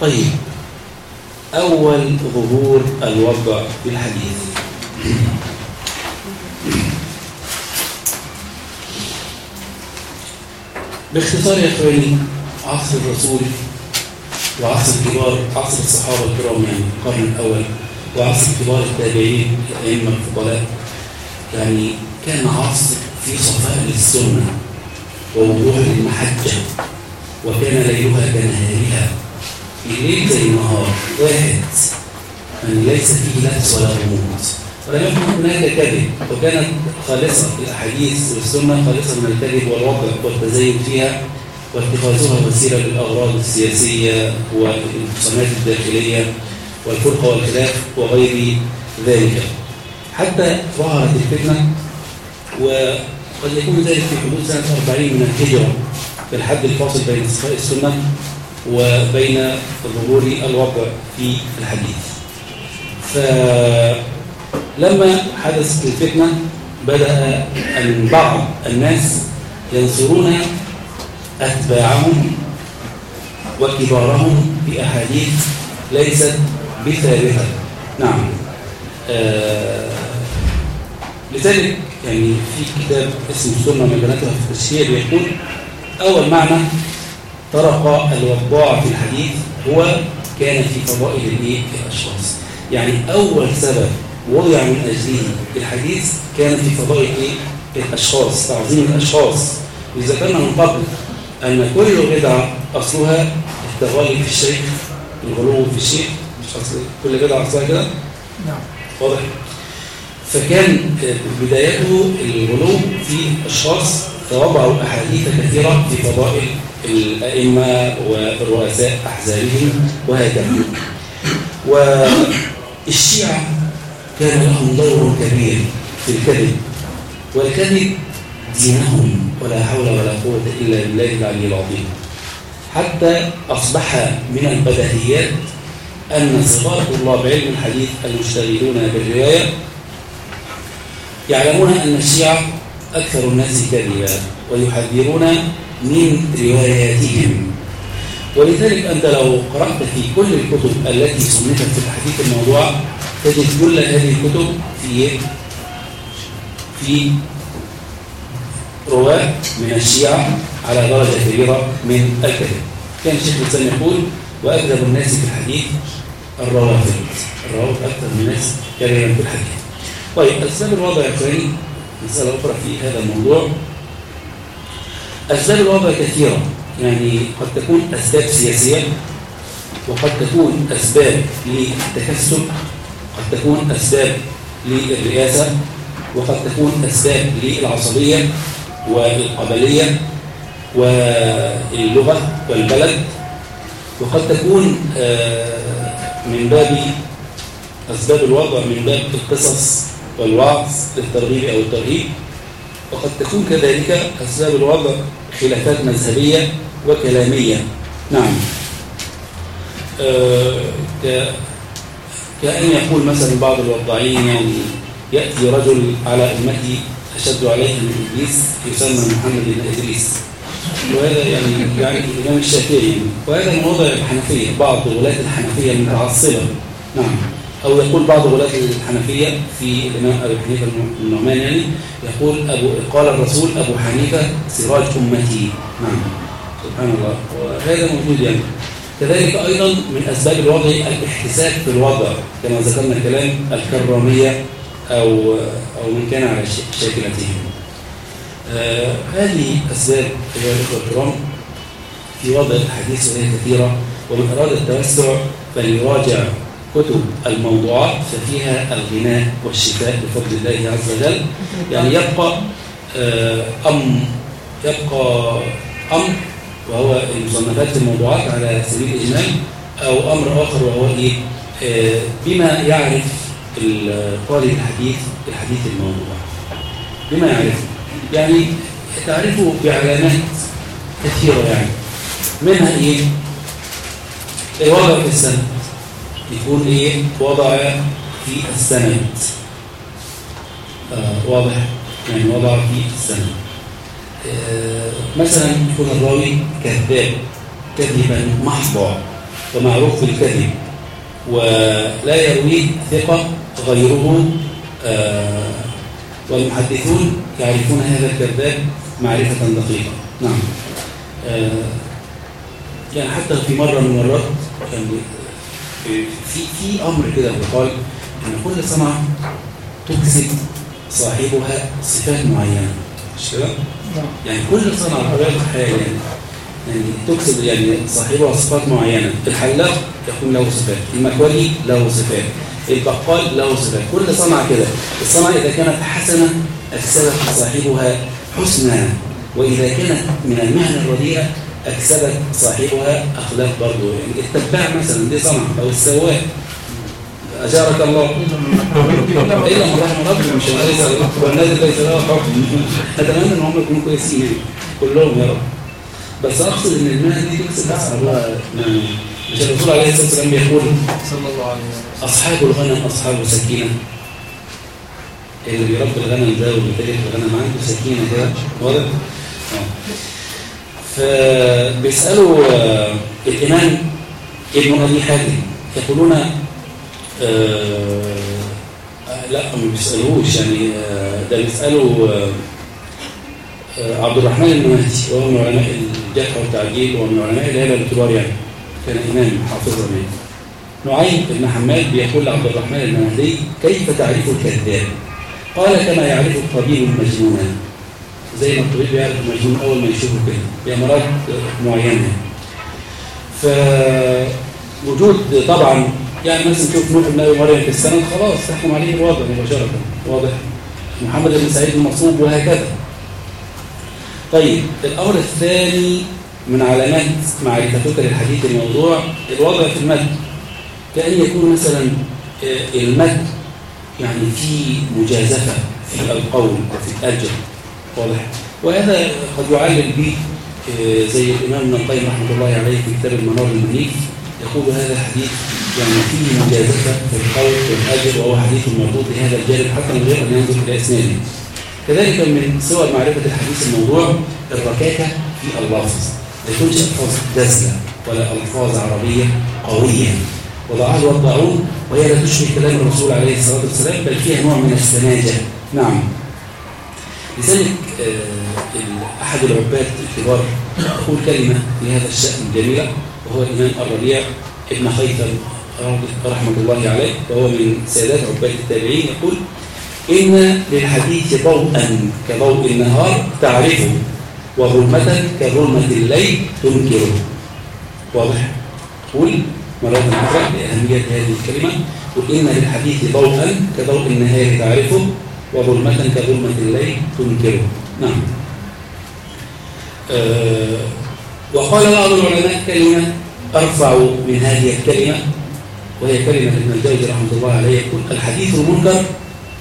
Speaker 1: طيب. أول ظهور الوضع في الحديث. باختصار يا إخواني عصر الرسول وعصر كبار عصر الصحابة الكرام يعني القرن الأول وعصر كبار التابعين الأئمة الفضلاء. يعني كان عصر في صفاء للسنة ووضوح للمحجة وكان ليلها كنهارها. الليل زي النهار واحد يعني ليس فيه لبس ولا غموض ولم يكن هناك كذب وكانت خالصة الأحاديث والسنة خالصة من الكذب والوضع والتزين فيها واتخاذها وسيلة للأغراض السياسية والانقسامات الداخلية والفرقة والخلاف وغير ذلك حتى ظهرت الفتنة وقد يكون ذلك في حدود سنة 40 من الهجرة في الحد الفاصل بين السنة وبين ظهور الوضع في الحديث. فلما حدثت الفتنة بدأ بعض الناس ينصرون أتباعهم وكبارهم بأحاديث ليست بثابتة. نعم. آه لذلك يعني في كتاب اسمه السنة مجالاتها في التشهير يقول أول معنى طرق الوضاع في الحديث هو كان في فضائل الإيه؟ الاشخاص يعني أول سبب وضع من أجله الحديث كان في فضائل إيه؟ الأشخاص تعظيم الأشخاص. وذكرنا من قبل أن كل بدعة أصلها التغالي في الشيء الغلو في الشيء مش أصل كل بدعة أصلها كده؟
Speaker 6: نعم.
Speaker 1: واضح. فكان بدايته الغلو في اشخاص فوضعوا أحاديث كثيرة في فضائل الأئمة والرؤساء أحزابهم وهكذا والشيعة كان لهم دور كبير في الكذب والكذب دينهم ولا حول ولا قوة إلا بالله العلي العظيم. حتى أصبح من البديهيات أن صغار طلاب علم الحديث المشتغلون بالرواية يعلمون أن الشيعة أكثر الناس كذبا ويحذرون من رواياتهم. ولذلك أنت لو قرأت في كل الكتب التي صنفت في الحديث الموضوع تجد كل هذه الكتب في في رواة من الشيعة على درجة كبيرة من الكذب كان الشيخ الإسلام يقول وأكذب الناس في الحديث الروافد الروافد أكثر الناس كذبا في الحديث. طيب أسباب الوضع يا مسألة أخرى في هذا الموضوع أسباب الوضع كثيرة. يعني قد تكون أسباب سياسية وقد تكون أسباب للتكسب قد تكون أسباب للرئاسة وقد تكون أسباب للعصبية والقبلية واللغة والبلد وقد تكون آه، من باب أسباب الوضع من باب القصص والوعظ للترغيب أو الترهيب وقد تكون كذلك أسباب الوضع خلافات مذهبية وكلامية. نعم. آه، كأن يقول مثلا بعض الوضعين يعني يأتي رجل على أمتي أشد عليه من إبليس يسمى محمد بن إدريس. وهذا يعني يعني الإمام الشافعي وهذا من وضع الحنفية بعض غلاة الحنفية المتعصبة نعم. أو يقول بعض غلاة الحنفية في الإمام أبو حنيفة النعمان يعني يقول أبو قال الرسول أبو حنيفة سراج أمتي. نعم. سبحان الله. وهذا موجود يعني. كذلك أيضا من أسباب الوضع الإحتساب في الوضع كما ذكرنا كلام الكرامية أو أو من كان على شاكلتهم آه هذه أسباب أيها الأخوة الكرام في وضع الحديث وهي كثيرة ومن أراد التوسع فليراجع كتب الموضوعات ففيها الغناء والشفاء بفضل الله عز وجل. يعني يبقى آه أم يبقى أمر وهو المصنفات الموضوعات على سبيل الإجمال أو أمر آخر وهو إيه؟ آه بما يعرف قارئ الحديث الحديث الموضوع. بما يعرفه يعني تعرفه بعلامات كثيرة يعني. منها إيه؟ الوضع في السند يكون إيه؟ وضع في السند. آه واضح؟ يعني وضع في السند. آه مثلا يكون الراوي كذاب كذبا محضا ومعروف بالكذب ولا يرويه ثقة غيره. آه والمحدثون يعرفون هذا الكذاب معرفة دقيقة. نعم. آه يعني حتى في مرة من المرات كان في في أمر كده بيقال أن كل صنعة تكسب صاحبها صفات معينة. مش كده؟ يعني كل صنعة طبيعة الحياة يعني يعني تكسب يعني صاحبها صفات معينة. الحلاق يكون له صفات. المكوالي له صفات. البقال له صفات. كل صنعة كده. الصنعة إذا كانت حسنة أكسبت صاحبها حسنى وإذا كانت من المهنة الرديئة أكسبت صاحبها أخلاق برضه يعني التباع مثلا دي صنعة أو السواق أجارك الله. إلا من رحم ربك مش ليس والنازل ليس له حكم أتمنى إن هم يكونوا كويسين. يعني كلهم يا رب. بس أقصد إن المهنة دي تكسب أصحابها مش الرسول عليه الصلاة والسلام
Speaker 7: الله وسلم
Speaker 1: أصحاب الغنم أصحاب سكينة. اللي بيربي الغنم ده وبيتاجر الغنم عنده سكينة كده. واضح؟ فبيسألوا الإمام ابن أبي حاتم يقولون آه لا ما بيسألوش يعني ده بيسألوا عبد الرحمن المهدي وهو من علماء الجرح والتعديل ومن علماء الهبة الكبار يعني كان إمام حافظ زمان نعيم بن حماد بيقول لعبد الرحمن المهدي كيف تعرف الكذاب؟ قال كما يعرف الطبيب المجنون. زي ما الطبيب يعرف المجنون أول ما يشوفه كده بأمراض معينة. فوجود طبعا يعني مثلا تشوف نوح أبي مريم في السند خلاص تحكم عليه الوضع مباشرة واضح. محمد بن سعيد المصوب وهكذا. طيب الأمر الثاني من علامات معرفتك للحديث الموضوع الوضع في المد. كأن يكون مثلا المد يعني في مجازفة في القول وفي الأجر. واضح. وهذا قد يعلل به زي الإمام ابن القيم رحمة الله عليه في كتاب المنار المنيف يقول هذا الحديث يعني فيه مجازفة في القول والأجر وهو حديث مربوط بهذا الجانب حتى من غير أن ينظر إلى أسنانه كذلك من صور معرفة الحديث الموضوع الركاكة في اللفظ لا يكونش ألفاظ دسلة ولا ألفاظ عربية قوية. وضعها الوضعون وهي لا تشبه كلام الرسول عليه الصلاة والسلام بل فيها نوع من السماجة نعم. لذلك أحد العباد الكبار يقول كلمة في هذا الشأن جميلة وهو الإمام الربيع ابن خيثم رحمة الله عليه وهو من سادات عباد التابعين يقول إن للحديث ضوءا كضوء النهار تعرفه وظلمة كظلمة الليل تنكره واضح؟ قول مرة أخرى لأهمية هذه الكلمة قل إن للحديث ضوءا كضوء النهار تعرفه وظلمة كظلمة الليل تنكره. نعم. آه وقال بعض العلماء كلمة أرفع من هذه الكلمة وهي كلمة ابن الجوزي رحمة الله عليه يقول الحديث المنكر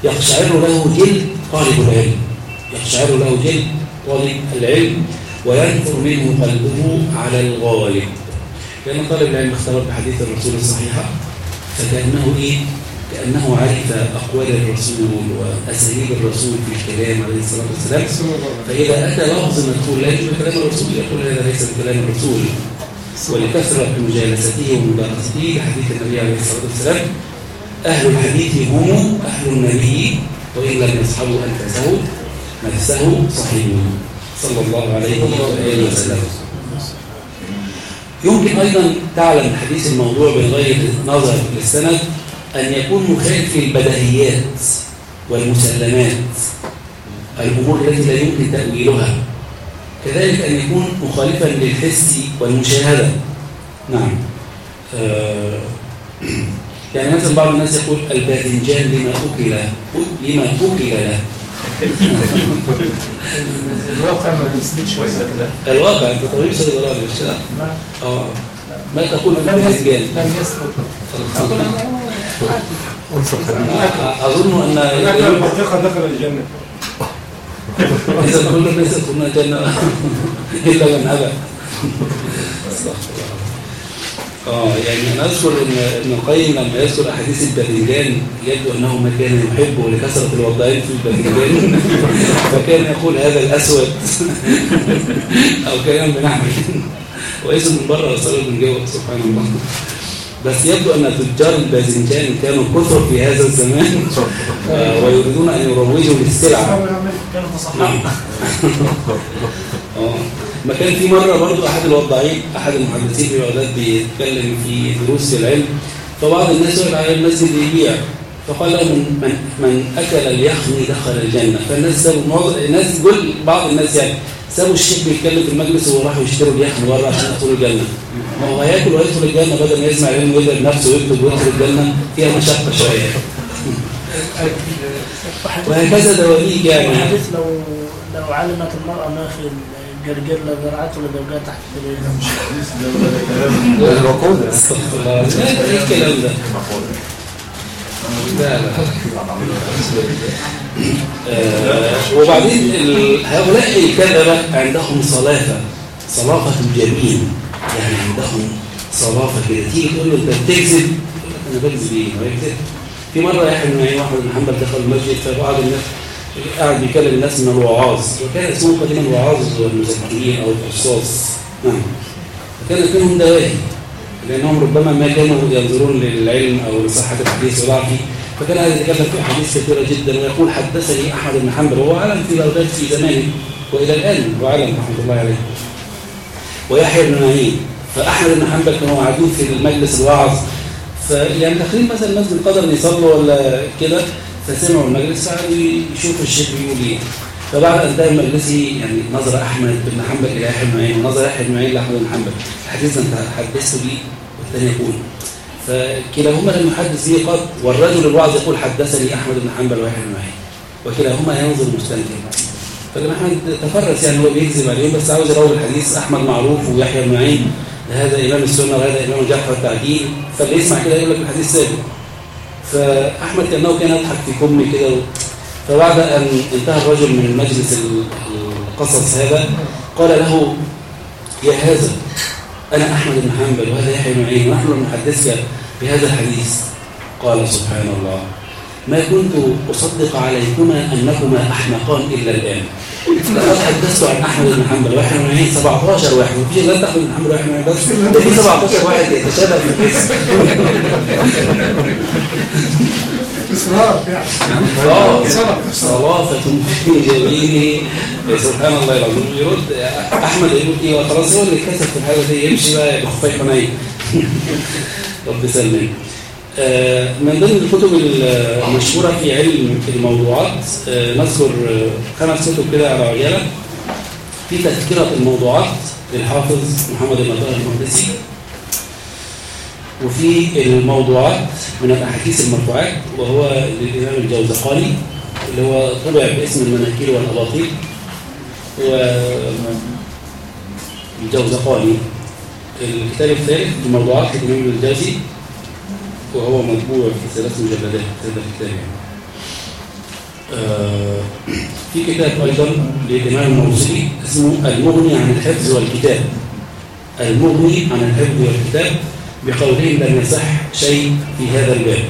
Speaker 1: يقشعر له جلد طالب العلم يقشعر له جلد طالب العلم وينفر منه قلبه على الغالب. لأن طالب العلم اختلط بحديث الرسول الصحيحة فكأنه إيه؟ كأنه عرف أقوال الرسول وأساليب الرسول في الكلام عليه الصلاة والسلام. فإذا أتى لفظ مدخول لا يجب كلام الرسول يقول هذا ليس بكلام الرسول. ولكثرة مجالسته ومدارسته لحديث النبي عليه الصلاة والسلام. أهل الحديث هم أهل النبي وإن لم يصحبوا أنفسه نفسه صحيحون صلى الله عليه وآله وسلم. يمكن أيضا تعلم حديث الموضوع بغير نظر للسند. أن يكون مخالف في البدهيات والمسلمات. الأمور التي لا يمكن تأويلها. كذلك أن يكون مخالفا للحس والمشاهدة. نعم. آه يعني مثلا بعض الناس يقول الباذنجان لما أكل لما أكل له.
Speaker 7: الواقع ما بيسندش كده
Speaker 1: الواقع أنت طبيب سيد الله عليه السلام آه. ما تقول الباذنجان
Speaker 7: لم يثبت
Speaker 1: أظن أن
Speaker 11: لكن المنطقة دخل الجنة.
Speaker 1: إذا كل الناس يدخلون الجنة إلا من أبى آه يعني أنا اذكر إن ابن القيم لما يذكر أحاديث الباذنجان يبدو أنه ما كان يحب لكثرة الوضعين في الباذنجان فكان يقول هذا الأسود. أو كلام من احمد واسم من بره وصل من جوه. سبحان الله. بس يبدو أن تجار الباذنجان كانوا كثر في هذا الزمان. آه ويريدون أن يروجوا للسلعه
Speaker 6: كانوا
Speaker 1: نعم. آه ما كان في مرة برضو أحد الوضاعين أحد المحدثين في بغداد بيتكلم في دروس العلم. فبعض الناس يقول على المسجد يبيع. فقال له من, من, أكل اليخن دخل الجنة. فالناس الناس كل بعض الناس يعني سابوا الشيخ بيتكلم في المجلس وراحوا يشتروا اليخن بره عشان يدخلوا الجنة. ما هو هياكل ويدخل الجنة بدل ما يسمع العلم ويدعي نفسه ويكتب ويدخل الجنة؟ فيها مشقة شوية. وهكذا دواليك يعني.
Speaker 12: الحديث لو لو علمت المرأة ما في الجرجر لزرعته لزوجها تحت
Speaker 9: ده الوقود
Speaker 1: استغفر الله. إيه الكلام ده؟ وبعدين ال- هؤلاء الكذبة عندهم صلافة صلافة الجميل. يعني عندهم صلافة كده تقول له أنت بتكذب أنا بكذب إيه؟ يكذب في مرة يحيى بن واحمد بن حنبل دخل المسجد فبعض الناس قاعد بيكلم الناس من الوعاظ. وكان اسمهم قديما الوعاظ والمزكيين أو القصاص. نعم. فكانت منهم دواهي. لأنهم ربما ما كانوا ينظرون للعلم أو لصحة الحديث وضعفه فكان هذا يتكلم في احاديث كثيره جدا ويقول حدثني أحمد بن حنبل وهو عالم في بغداد في زمانه وإلى الآن هو عالم رحمة الله عليه. ويحيى بن معين فأحمد بن حنبل كانوا قاعدين في المجلس الوعظ. فيعني داخلين مثلا الناس بالقدر يصلوا ولا كده فسمعوا المجلس قعدوا يشوفوا الشيخ بيقول إيه. ان انتهى مجلسي يعني نظر أحمد بن حنبل إلى يحيى بن معين ونظر يحيى بن معين لأحمد بن حنبل. الحديث أنت حدثته بيه والثاني يقول. فكلاهما لم يحدث به قط والرجل الوعظ يقول حدثني أحمد بن حنبل ويحيى بن معين وكلاهما ينظر مستنكر فلما أحمد تفرس يعني هو بيكذب عليهم بس عاوز يروي الحديث أحمد معروف ويحيى بن معين. هذا إمام السنة وهذا إمام الجرح والتعديل فاللي يسمع كده يقول لك الحديث ثابت فأحمد كأنه كان يضحك في كمي كده فبعد أن انتهى الرجل من مجلس القصص هذا قال له يا هذا أنا أحمد بن حنبل وهذا يحيى بن معين ونحن نحدثك بهذا الحديث. قال سبحان الله ما كنت أصدق عليكما أنكما أحمقان إلا الآن. لقد حدثت عن أحمد بن حنبل واحد من عين 17 واحد. مفيش غير أحمد بن حنبل؟ واحد من عين بس في 17 واحد يتشابه في الاسم
Speaker 11: إصرار يعني.
Speaker 1: صلافة في جميله. سبحان الله العظيم. يرد أحمد يقول إيه خلاص هو اللي اتكسف في الحاجة دي يمشي بقى بخفاي حنين رب سلم آه، من ضمن الكتب المشهورة في علم الموضوعات آه، نذكر آه، خمس كتب كده على عجاله في تذكرة الموضوعات للحافظ محمد المقدسي وفي الموضوعات من الأحاديث المرفوعات وهو للإمام الجوزقاني اللي هو طبع باسم المناكير والأباطيل. هو الجوزقاني الكتاب الثالث الموضوعات للامام الجازي وهو مطبوع في ثلاث مجلدات هذا الكتاب. آه، في كتاب أيضا للإمام الموصلي اسمه المغني عن الحفظ والكتاب. المغني عن الحفظ والكتاب. بقولهم لم يصح شيء في هذا الباب.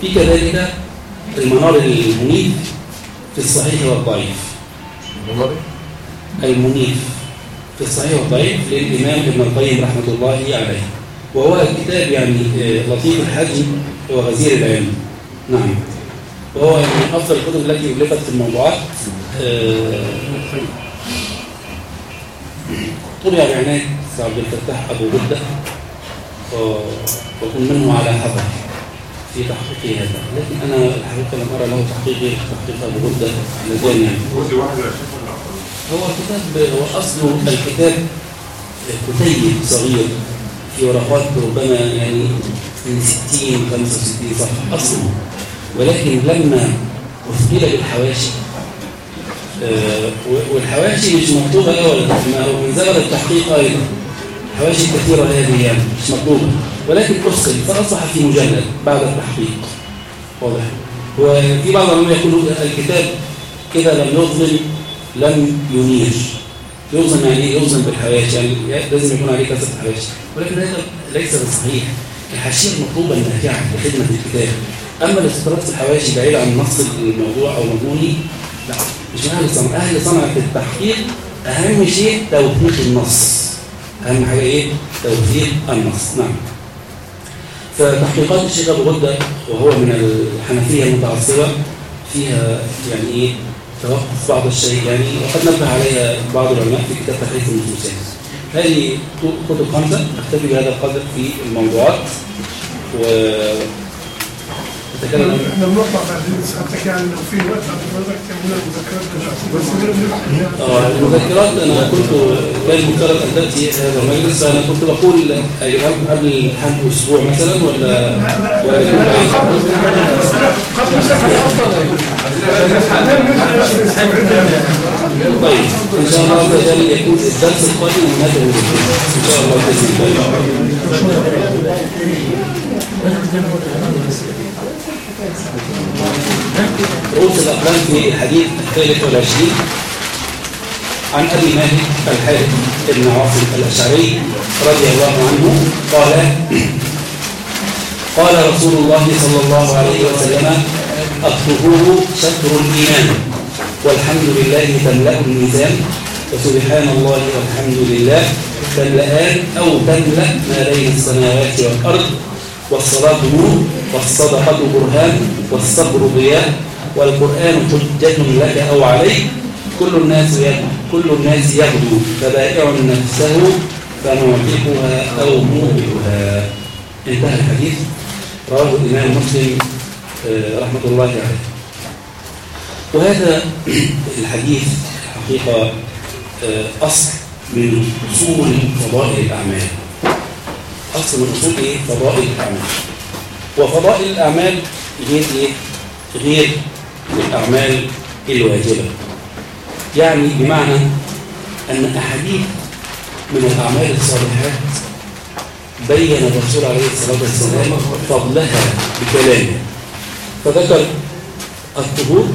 Speaker 1: في كذلك المنار المنيف في الصحيح والضعيف. المنيف في الصحيح والضعيف للإمام ابن القيم رحمة الله عليه. وهو كتاب يعني آه، لطيف الحجم وغزير العلم. نعم. وهو يعني من أفضل الكتب التي ألفت في الموضوعات. آه، طبع بعناية عبد الفتاح أبو بدة وكن منه على حذر في تحقيق هذا. لكن أنا الحقيقة لم أرى له تحقيق غير تحقيق أبو
Speaker 8: ولا أكثر؟
Speaker 1: هو الكتاب هو أصل الكتاب كتيب صغير في ورقات ربما يعني من 60 65 صفحة أصله ولكن لما أثقل بالحواشي آه، والحواشي مش مطلوبة أولا ما هو من زمن التحقيق أيضا. حواشي كثيرة هذه يعني مش مطلوبة ولكن أثقل فأصبح في مجلد بعد التحقيق. واضح. وفي بعض العلماء يقولوا الكتاب كده لم يظلم لم ينير. يوزن يعني إيه يوزن بالحواشي يعني لازم يكون عليه كثره حواشي ولكن هذا ليس بالصحيح الحاشيه المطلوبه النافعه لخدمه الكتاب. أما الاستطراد في الحواشي بعيد عن نص الموضوع أو مضمونه لا. مش من أهل الصنعه أهل صنعة التحقيق أهم شيء توثيق النص. اهم حاجة إيه؟ توثيق النص نعم. فتحقيقات الشيخ أبو غدة وهو من الحنفية المتعصبة فيها يعني إيه؟ توقف بعض الشيء يعني وقد نبه عليها بعض العلماء في كتاب تحريف النصوص هذه كتب خمسة. أكتفي بهذا القدر في الموضوعات. و
Speaker 13: بعدين يعني في حضرتك تعمل المذكرات
Speaker 1: أنا كنت كان المفترض أن تأتي هذا المجلس أنا كنت بقول أجيبها لكم قبل الامتحان بأسبوع مثلا ولا يكون بعيد؟ طيب إن شاء الله وجل يكون الدرس القادم ندعو إن شاء الله رؤوس الأقلام في الثالث والعشرين عن أبي مالك الحارث بن عاصم الأشعري رضي الله عنه قال قال رسول الله صلى الله عليه وسلم الطهور شطر الإيمان والحمد لله تملأ الميزان وسبحان الله والحمد لله تملأان أو تملأ ما بين السماوات والأرض والصلاة نور والصدقة برهان والصبر ضياء والقرآن حجة لك أو عليك. كل الناس يغدو كل الناس يغدو. فبائع نفسه فمعتقها أو موبقها انتهى الحديث. رواه الإمام مسلم آه، رحمة الله عليه. وهذا الحديث حقيقة آه، أصل من أصول فضائل الأعمال. أصل من أصول إيه؟ فضائل الأعمال. وفضائل الأعمال غير إيه؟ غير الأعمال الواجبة. يعني بمعنى أن أحاديث من الأعمال الصالحات بين الرسول عليه الصلاة والسلام فضلها بكلامه. فذكر الطهور.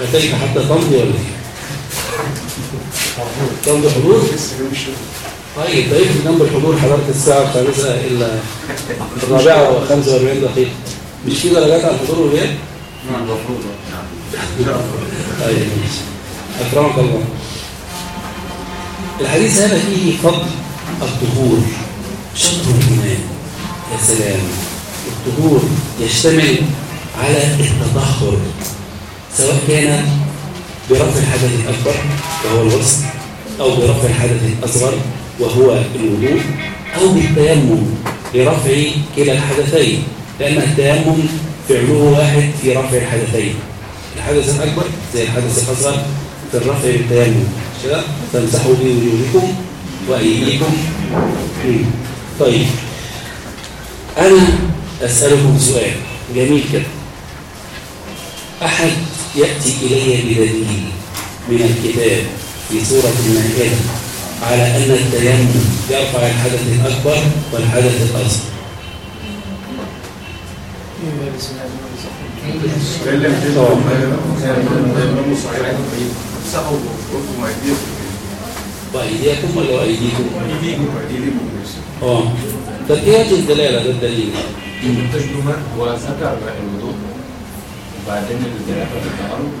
Speaker 1: أتيت حتى تمضي ولا إيه؟ تمضي حضور؟ طيب. طيب جنب الحضور حضرت الساعة الخامسة إلا الرابعة و45 دقيقة. مش في درجات على الحضور والغياب؟
Speaker 8: نعم المفروض
Speaker 1: طيب ماشي. أكرمك الله. الحديث هذا فيه فضل الطهور شطر الإيمان. يا سلام. الطهور يشتمل على التطهر سواء كان برفع الحدث الأكبر وهو الغسل أو برفع الحدث الأصغر وهو الوضوء أو بالتيمم لرفع كلا الحدثين لأن التيمم فعله واحد في رفع الحدثين. الحدث الأكبر زي الحدث الأصغر في الرفع بالتيمم. مش كده تمسحوا بوجوهكم وأيديكم. طيب أنا أسألكم سؤال جميل كده. أحد يأتي إلي بدليل من الكتاب في سورة المائدة على أن التيمم يرفع الحدث الأكبر والحدث الأصغر وأيديكم ولا وأيديكم؟ آه طب إيه وجه الدلالة ده الدليل؟
Speaker 2: هو ذكر الوضوء وبعدين الجنابه في التعرض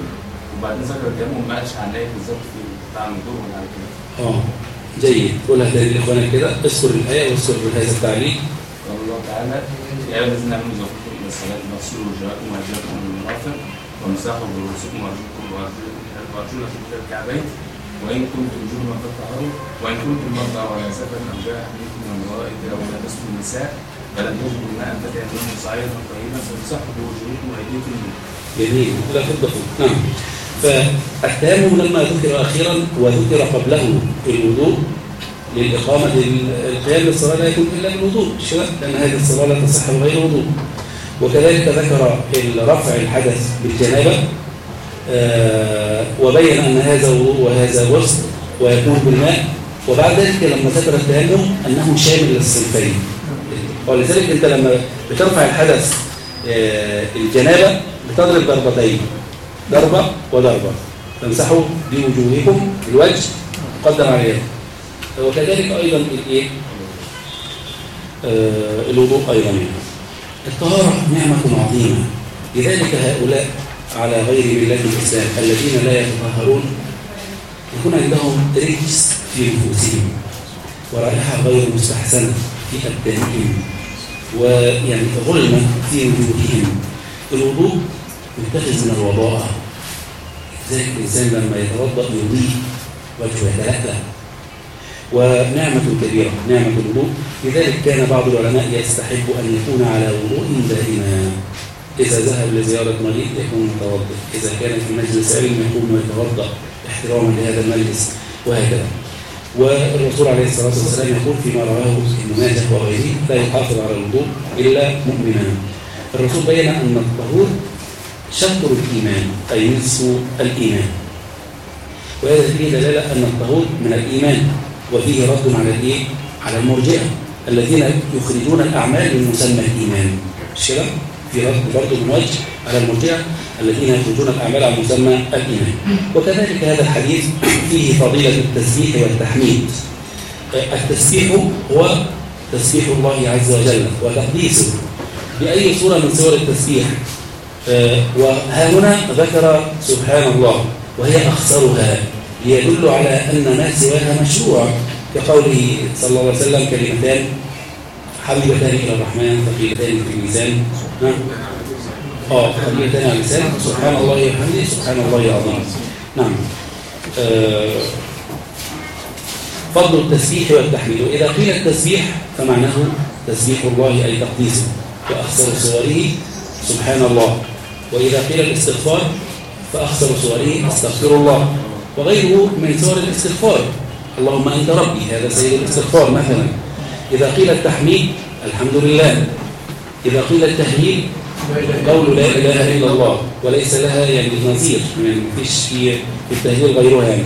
Speaker 2: وبعدين ذكر التيمم ما قالش عن إيه بالظبط في بتاع ولا على كده.
Speaker 1: آه جيد. قولها تاني لاخوانك كده اذكر الآية واذكر هذا التعليق.
Speaker 2: قال الله تعالى يا ايها الذين آمنوا قمتم إلى الصلاة فاغسلوا وجوهكم وايديكم من المرافق وامسحوا برؤوسكم وأرجلكم وأرجلكم إلى الكعبين. وإن كنتم جنبا فاطهروا وإن كنتم مرضى ولا سفر أو جاء احد منكم من الغائط أو لبستم النساء فلم تجدوا ماء فتيمموا صعيدا طيبا فامسحوا بوجوهكم وأيديكم منه
Speaker 1: جميل تدخل نعم. فالتيمم لما ذكر أخيرا وذكر قبله الوضوء للإقامة القيام بالصلاة لا يكون إلا كده؟ لأن هذه الصلاة لا تصح بغير وضوء. وكذلك ذكر رفع الحدث بالجنابة آه وبين أن هذا وضوء وهذا غسل ويكون بالماء. وبعد ذلك لما ذكر التيمم أنه شامل للصنفين. ولذلك أنت لما بترفع الحدث الجنابة بتضرب ضربتين ضربة وضربة. تمسحوا بوجوهكم الوجه قدم عليه وكذلك أيضا الإيه؟ آه الوضوء أيضا. الطهارة نعمة عظيمة. لذلك هؤلاء على غير ملة الإسلام الذين لا يتطهرون يكون عندهم رجس في نفوسهم ورائحة غير مستحسنة في أبدانهم. ويعني غلمة في وجودهم. الوضوء يتخذ من الوضاءة ذلك الإنسان لما يتوضأ يضيء وجهه يتلألأ. ونعمة كبيرة نعمة الوضوء. لذلك كان بعض العلماء يستحب أن يكون على وضوء دائما. إذا ذهب لزيارة مريض يكون متوضئ. إذا كان في مجلس علم يكون يتوضأ احتراما لهذا المجلس. وهكذا. والرسول عليه الصلاة والسلام يقول فيما رواه ابن ماجه وغيره لا يحافظ على الوضوء إلا مؤمنا الرسول بين أن الطهور شطر الإيمان أي نصف الإيمان وهذا فيه دلالة أن الطهور من الإيمان وفيه رد على الإيه؟ على المرجئة الذين يخرجون الأعمال من مسمى الإيمان مش؟ في رد برضه من وجه على المرجئة الذين يخرجون الأعمال على مسمى الإيمان. وكذلك هذا الحديث فيه فضيلة التسبيح والتحميد. التسبيح هو تسبيح الله عز وجل وتقديسه بأي صورة من صور التسبيح. وها هنا ذكر سبحان الله وهي أخسرها ليدل على أن ما سواها مشروع كقوله صلى الله عليه وسلم كلمتان حبيبتان إلى الرحمن ثقيلتان في الميزان. آه خليتنا على اللسان سبحان الله وبحمده سبحان الله العظيم نعم. آه فضل التسبيح والتحميد. وإذا قيل التسبيح فمعناه تسبيح الله أي تقديسه وأخسر صوره سبحان الله. وإذا قيل الاستغفار فأخسر صوره أستغفر الله. وغيره من صور الاستغفار. اللهم أنت ربي هذا سيد الاستغفار مثلا. إذا قيل التحميد الحمد لله إذا قيل التهليل قول لا إله إلا الله وليس لها يعني نظير يعني مفيش في التهليل غيرها يعني.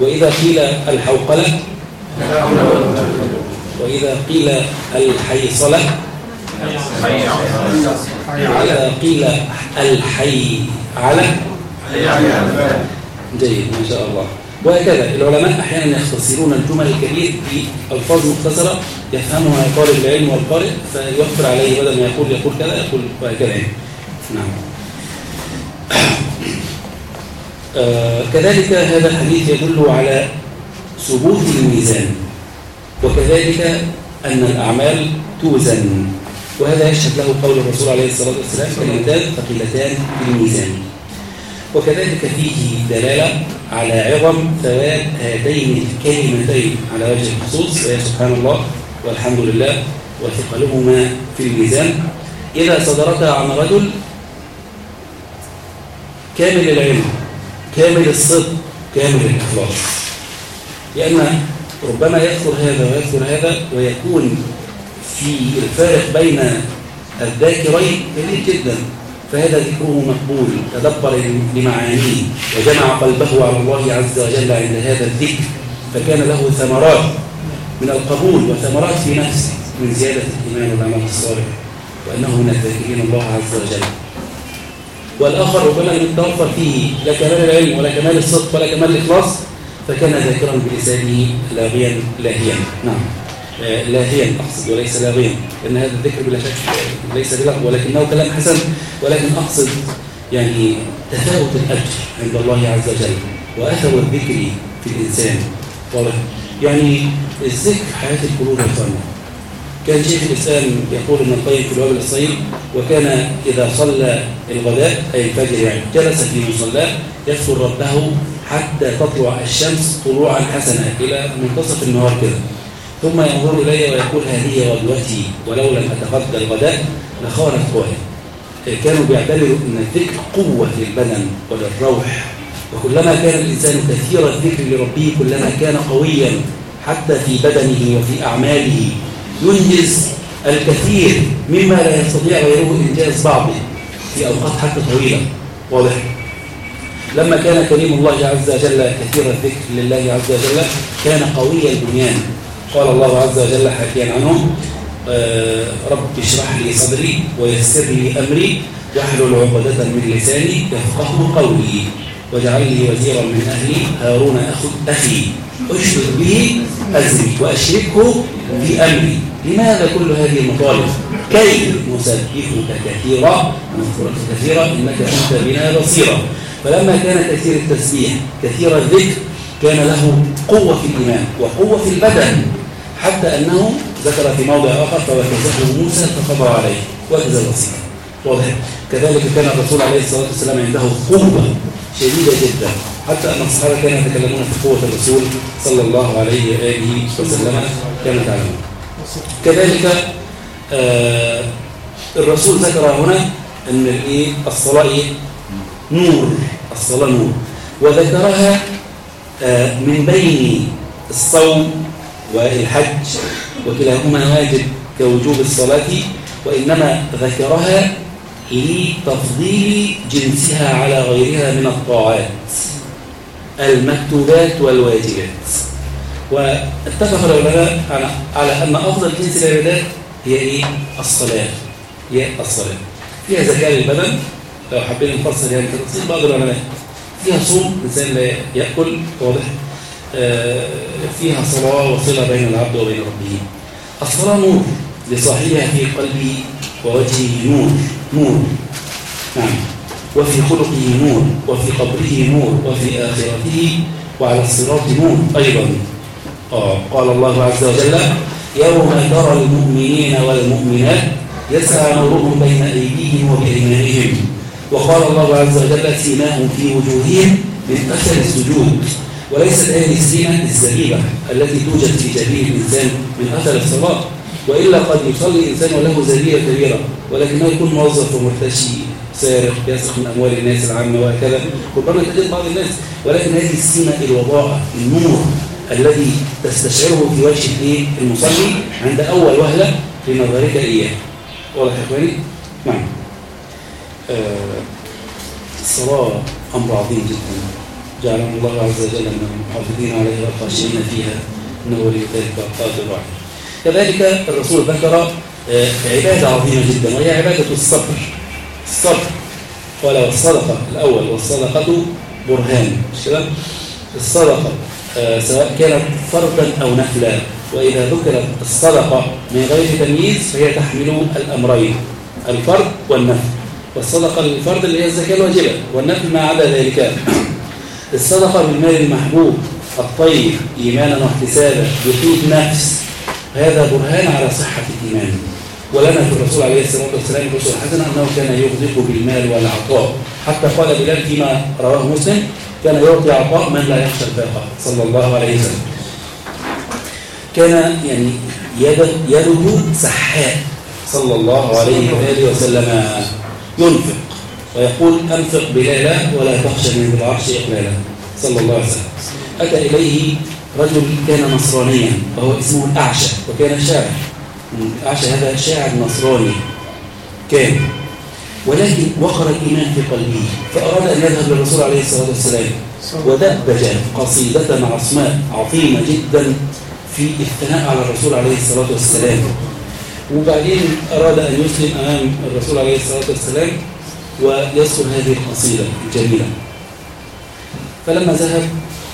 Speaker 1: وإذا قيل الحوقلة وإذا قيل الحيصلة وإذا قيل الحي على جيد ما شاء الله. وهكذا. العلماء أحيانا يختصرون الجمل الكبير بألفاظ مختصرة يفهمها طالب العلم والقارئ فيوفر عليه بدل ما يقول يقول كذا يقول وهكذا. يعني. نعم. آه كذلك هذا الحديث يدل على ثبوت الميزان وكذلك أن الأعمال توزن وهذا يشهد له قول الرسول عليه الصلاة والسلام كلمتان ثقيلتان في الميزان. وكذلك فيه دلالة على عظم ثواب هاتين الكلمتين على وجه الخصوص وهي سبحان الله والحمد لله وثقلهما في الميزان. إذا صدرتا عن رجل كامل العلم كامل الصدق كامل الإخلاص. لأن ربما يذكر هذا ويذكر هذا ويكون في الفارق بين الذاكرين كبير جدا. فهذا ذكره مقبول تدبر لمعانيه وجمع قلبه على الله عز وجل عند هذا الذكر فكان له ثمرات من القبول وثمرات في نفسه من زيادة الإيمان والعمل الصالح وأنه من الذاكرين الله عز وجل. والآخر ربما لم يتوفر فيه لا كمال العلم ولا كمال الصدق ولا كمال الإخلاص فكان ذاكرا بلسانه لاغيا لاهيا. نعم. لاهيا أقصد وليس لاغيا لأن هذا الذكر بلا شك ليس بلغ ولكنه كلام حسن ولكن أقصد يعني تفاوت الأجر عند الله عز وجل وأثر الذكر في الإنسان. واضح؟ يعني الذكر حياة القلوب إخواننا كان شيخ الإسلام يقول ابن القيم في الوابل الصيب وكان إذا صلى الغداء أي الفجر يعني جلس في مصلاه يذكر ربه حتى تطلع الشمس طلوعا حسنا إلى منتصف النهار كده. ثم ينظر إلي ويقول هذه غدوتي ولو لم أتغدى الغداء لخارت قوي كانوا بيعتبروا أن الذكر قوة للبدن وللروح. وكلما كان الإنسان كثير الذكر لربه كلما كان قويا حتى في بدنه وفي أعماله ينجز الكثير مما لا يستطيع غيره إنجاز بعضه في أوقات حتى طويلة. واضح؟ لما كان كريم الله عز وجل كثير الذكر لله عز وجل كان قوي البنيان. قال الله عز وجل حكيا عنهم آه رب اشرح لي صدري ويسر لي أمري واحلل عقدة من لساني يفقه قولي واجعل لي وزيرا من أهلي هارون أخو أخي أشرك به أزري وأشركه في أمري. لماذا كل هذه المطالب؟ كي نسبحك كثيرا نذكرك كثيرا إنك أنت بنا بصيرا. فلما كان كثير التسبيح كثير الذكر كان له قوة في الإيمان وقوة في البدن. حتى أنه ذكر في موضع آخر فوكزه موسى فقضى عليه. وكز البصير واضح. كذلك كان الرسول عليه الصلاة والسلام عنده قوة شديدة جدا. حتى أن الصحابة كانوا يتكلمون في قوة الرسول صلى الله عليه وآله وسلم كما تعلمون كذلك آه الرسول ذكر هنا أن الإيه الصلاة إيه؟ نور الصلاة نور. وذكرها آه من بين الصوم والحج وكلاهما واجب كوجوب الصلاة وإنما ذكرها لتفضيل جنسها على غيرها من الطاعات المكتوبات والواجبات. واتفق العلماء على, أن أفضل جنس العبادات هي إيه؟ الصلاة. هي الصلاة. فيها زكاة للبدن. لو حبينا نفصل يعني تفصيل بعض العلماء فيها صوم الإنسان لا يأكل واضح؟ فيها صلاة وصلة بين العبد وبين ربه. الصلاة نور لصاحبها في قلبه ووجهه نور نور. نعم. وفي خلقه نور وفي قبره نور وفي آخرته وعلى الصراط نور أيضا. آه قال الله عز وجل يوم ترى المؤمنين والمؤمنات يسعى نورهم بين أيديهم وبأيمانهم وقال الله عز وجل سيماهم في وجوههم من أثر السجود. وليست هذه السيمة الزبيبة التي توجد في جبين الإنسان من أثر الصلاة وإلا قد يصلي الإنسان وله زبيبة كبيرة ولكنه يكون موظف ومرتشي سارق يسرق من أموال الناس العامة وهكذا. ربما تجد بعض الناس ولكن هذه السمة الوضاءة النور الذي تستشعره في وجه المصلي عند أول وهلة في نظرك إياه. واضح يا إخواني؟ نعم. آه الصلاة أمر عظيم جدا. جعلنا الله عز وجل من المحافظين عليها والخاشعين فيها إنه ولي ذلك القادر عليه كذلك الرسول ذكر عبادة عظيمة جدا وهي عبادة الصبر. الصبر قال والصدقة الأول والصدقة برهان. مش كده الصدقة آه سواء كانت فرضا أو نفلا وإذا ذكرت الصدقة من غير تمييز فهي تحمل الأمرين الفرض والنفل. والصدقة للفرض اللي هي الزكاة الواجبة والنفل ما عدا ذلك. الصدقة بالمال المحبوب الطيب إيمانا واحتسابا يطيب نفس هذا برهان على صحة الإيمان. ولنا في الرسول عليه الصلاة والسلام أسوة حسنة أنه كان يغدق بالمال والعطاء. حتى قال بلال فيما رواه مسلم كان يعطي عطاء من لا يخشى الفاقة صلى الله عليه وسلم. كان يعني يده, يده سحاء. صلى الله عليه وآله وسلم ينفق. ويقول أنفق بلالا ولا تخشى من العرش إقلالا. صلى الله عليه وسلم. أتى إليه رجل كان نصرانيا وهو اسمه الأعشى وكان شاعر. الأعشى هذا شاعر نصراني. كان. ولكن وقر الإيمان في قلبه فأراد أن يذهب للرسول عليه الصلاة والسلام. ودبج قصيدة عصماء عظيمة جدا في الثناء على الرسول عليه الصلاة والسلام. وبعدين أراد أن يسلم أمام الرسول عليه الصلاة والسلام. ويذكر هذه القصيدة الجميلة. فلما ذهب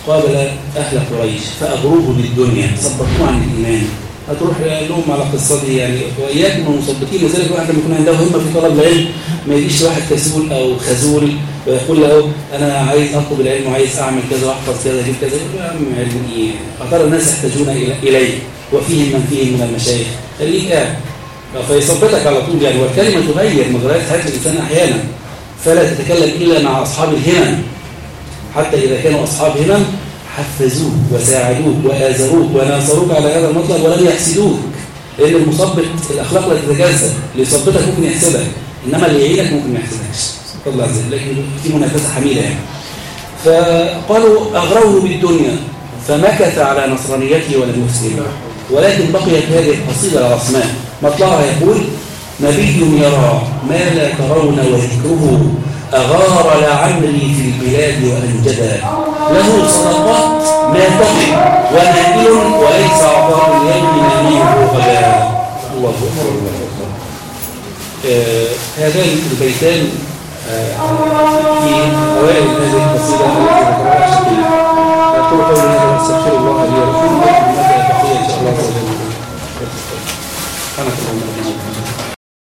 Speaker 1: قابل أهل قريش فأغروه بالدنيا صدقوه عن الإيمان. هتروح لهم على قصتي يعني وإياكم المصدقين لذلك الواحد لما يكون عنده همة في طلب العلم ما يجيش واحد كسول أو خزول ويقول له أنا عايز أطلب العلم وعايز أعمل كذا وأحفظ كذا أجيب كذا. يقول يا عم علم إيه أترى الناس يحتاجون إليه وفيهم من فيهم من المشايخ. خليك فيثبتك على طول يعني والكلمة تغير مجريات حياة الإنسان أحيانا فلا تتكلم إلا مع أصحاب الهمم. حتى إذا كانوا أصحاب همم حفزوك وساعدوك وآزروك وناصروك على هذا المطلب ولم يحسدوك. لأن المثبت الأخلاق لا تتجزأ اللي يثبتك ممكن يحسدك إنما اللي يعينك ممكن ما يحسدكش. الله عز لكن في منافسة حميدة يعني. فقالوا أغروه بالدنيا. فمكث على نصرانيته ولم يسلم ولكن بقيت هذه القصيدة العصماء مطلعها يقول نبي يرى ما لا ترون وذكره أغار لعمري في البلاد وأنجدا له صدقات ما تقي ونائل وليس عطاء اليوم ناميه غدا الله أكبر الله أكبر. آه، هذان البيتان آه، في أوائل هذه القصيدة أقول قولي هذا وأستغفر الله لي ولكم. ولكم ماذا بقي إن شاء الله؟ وجل あなたの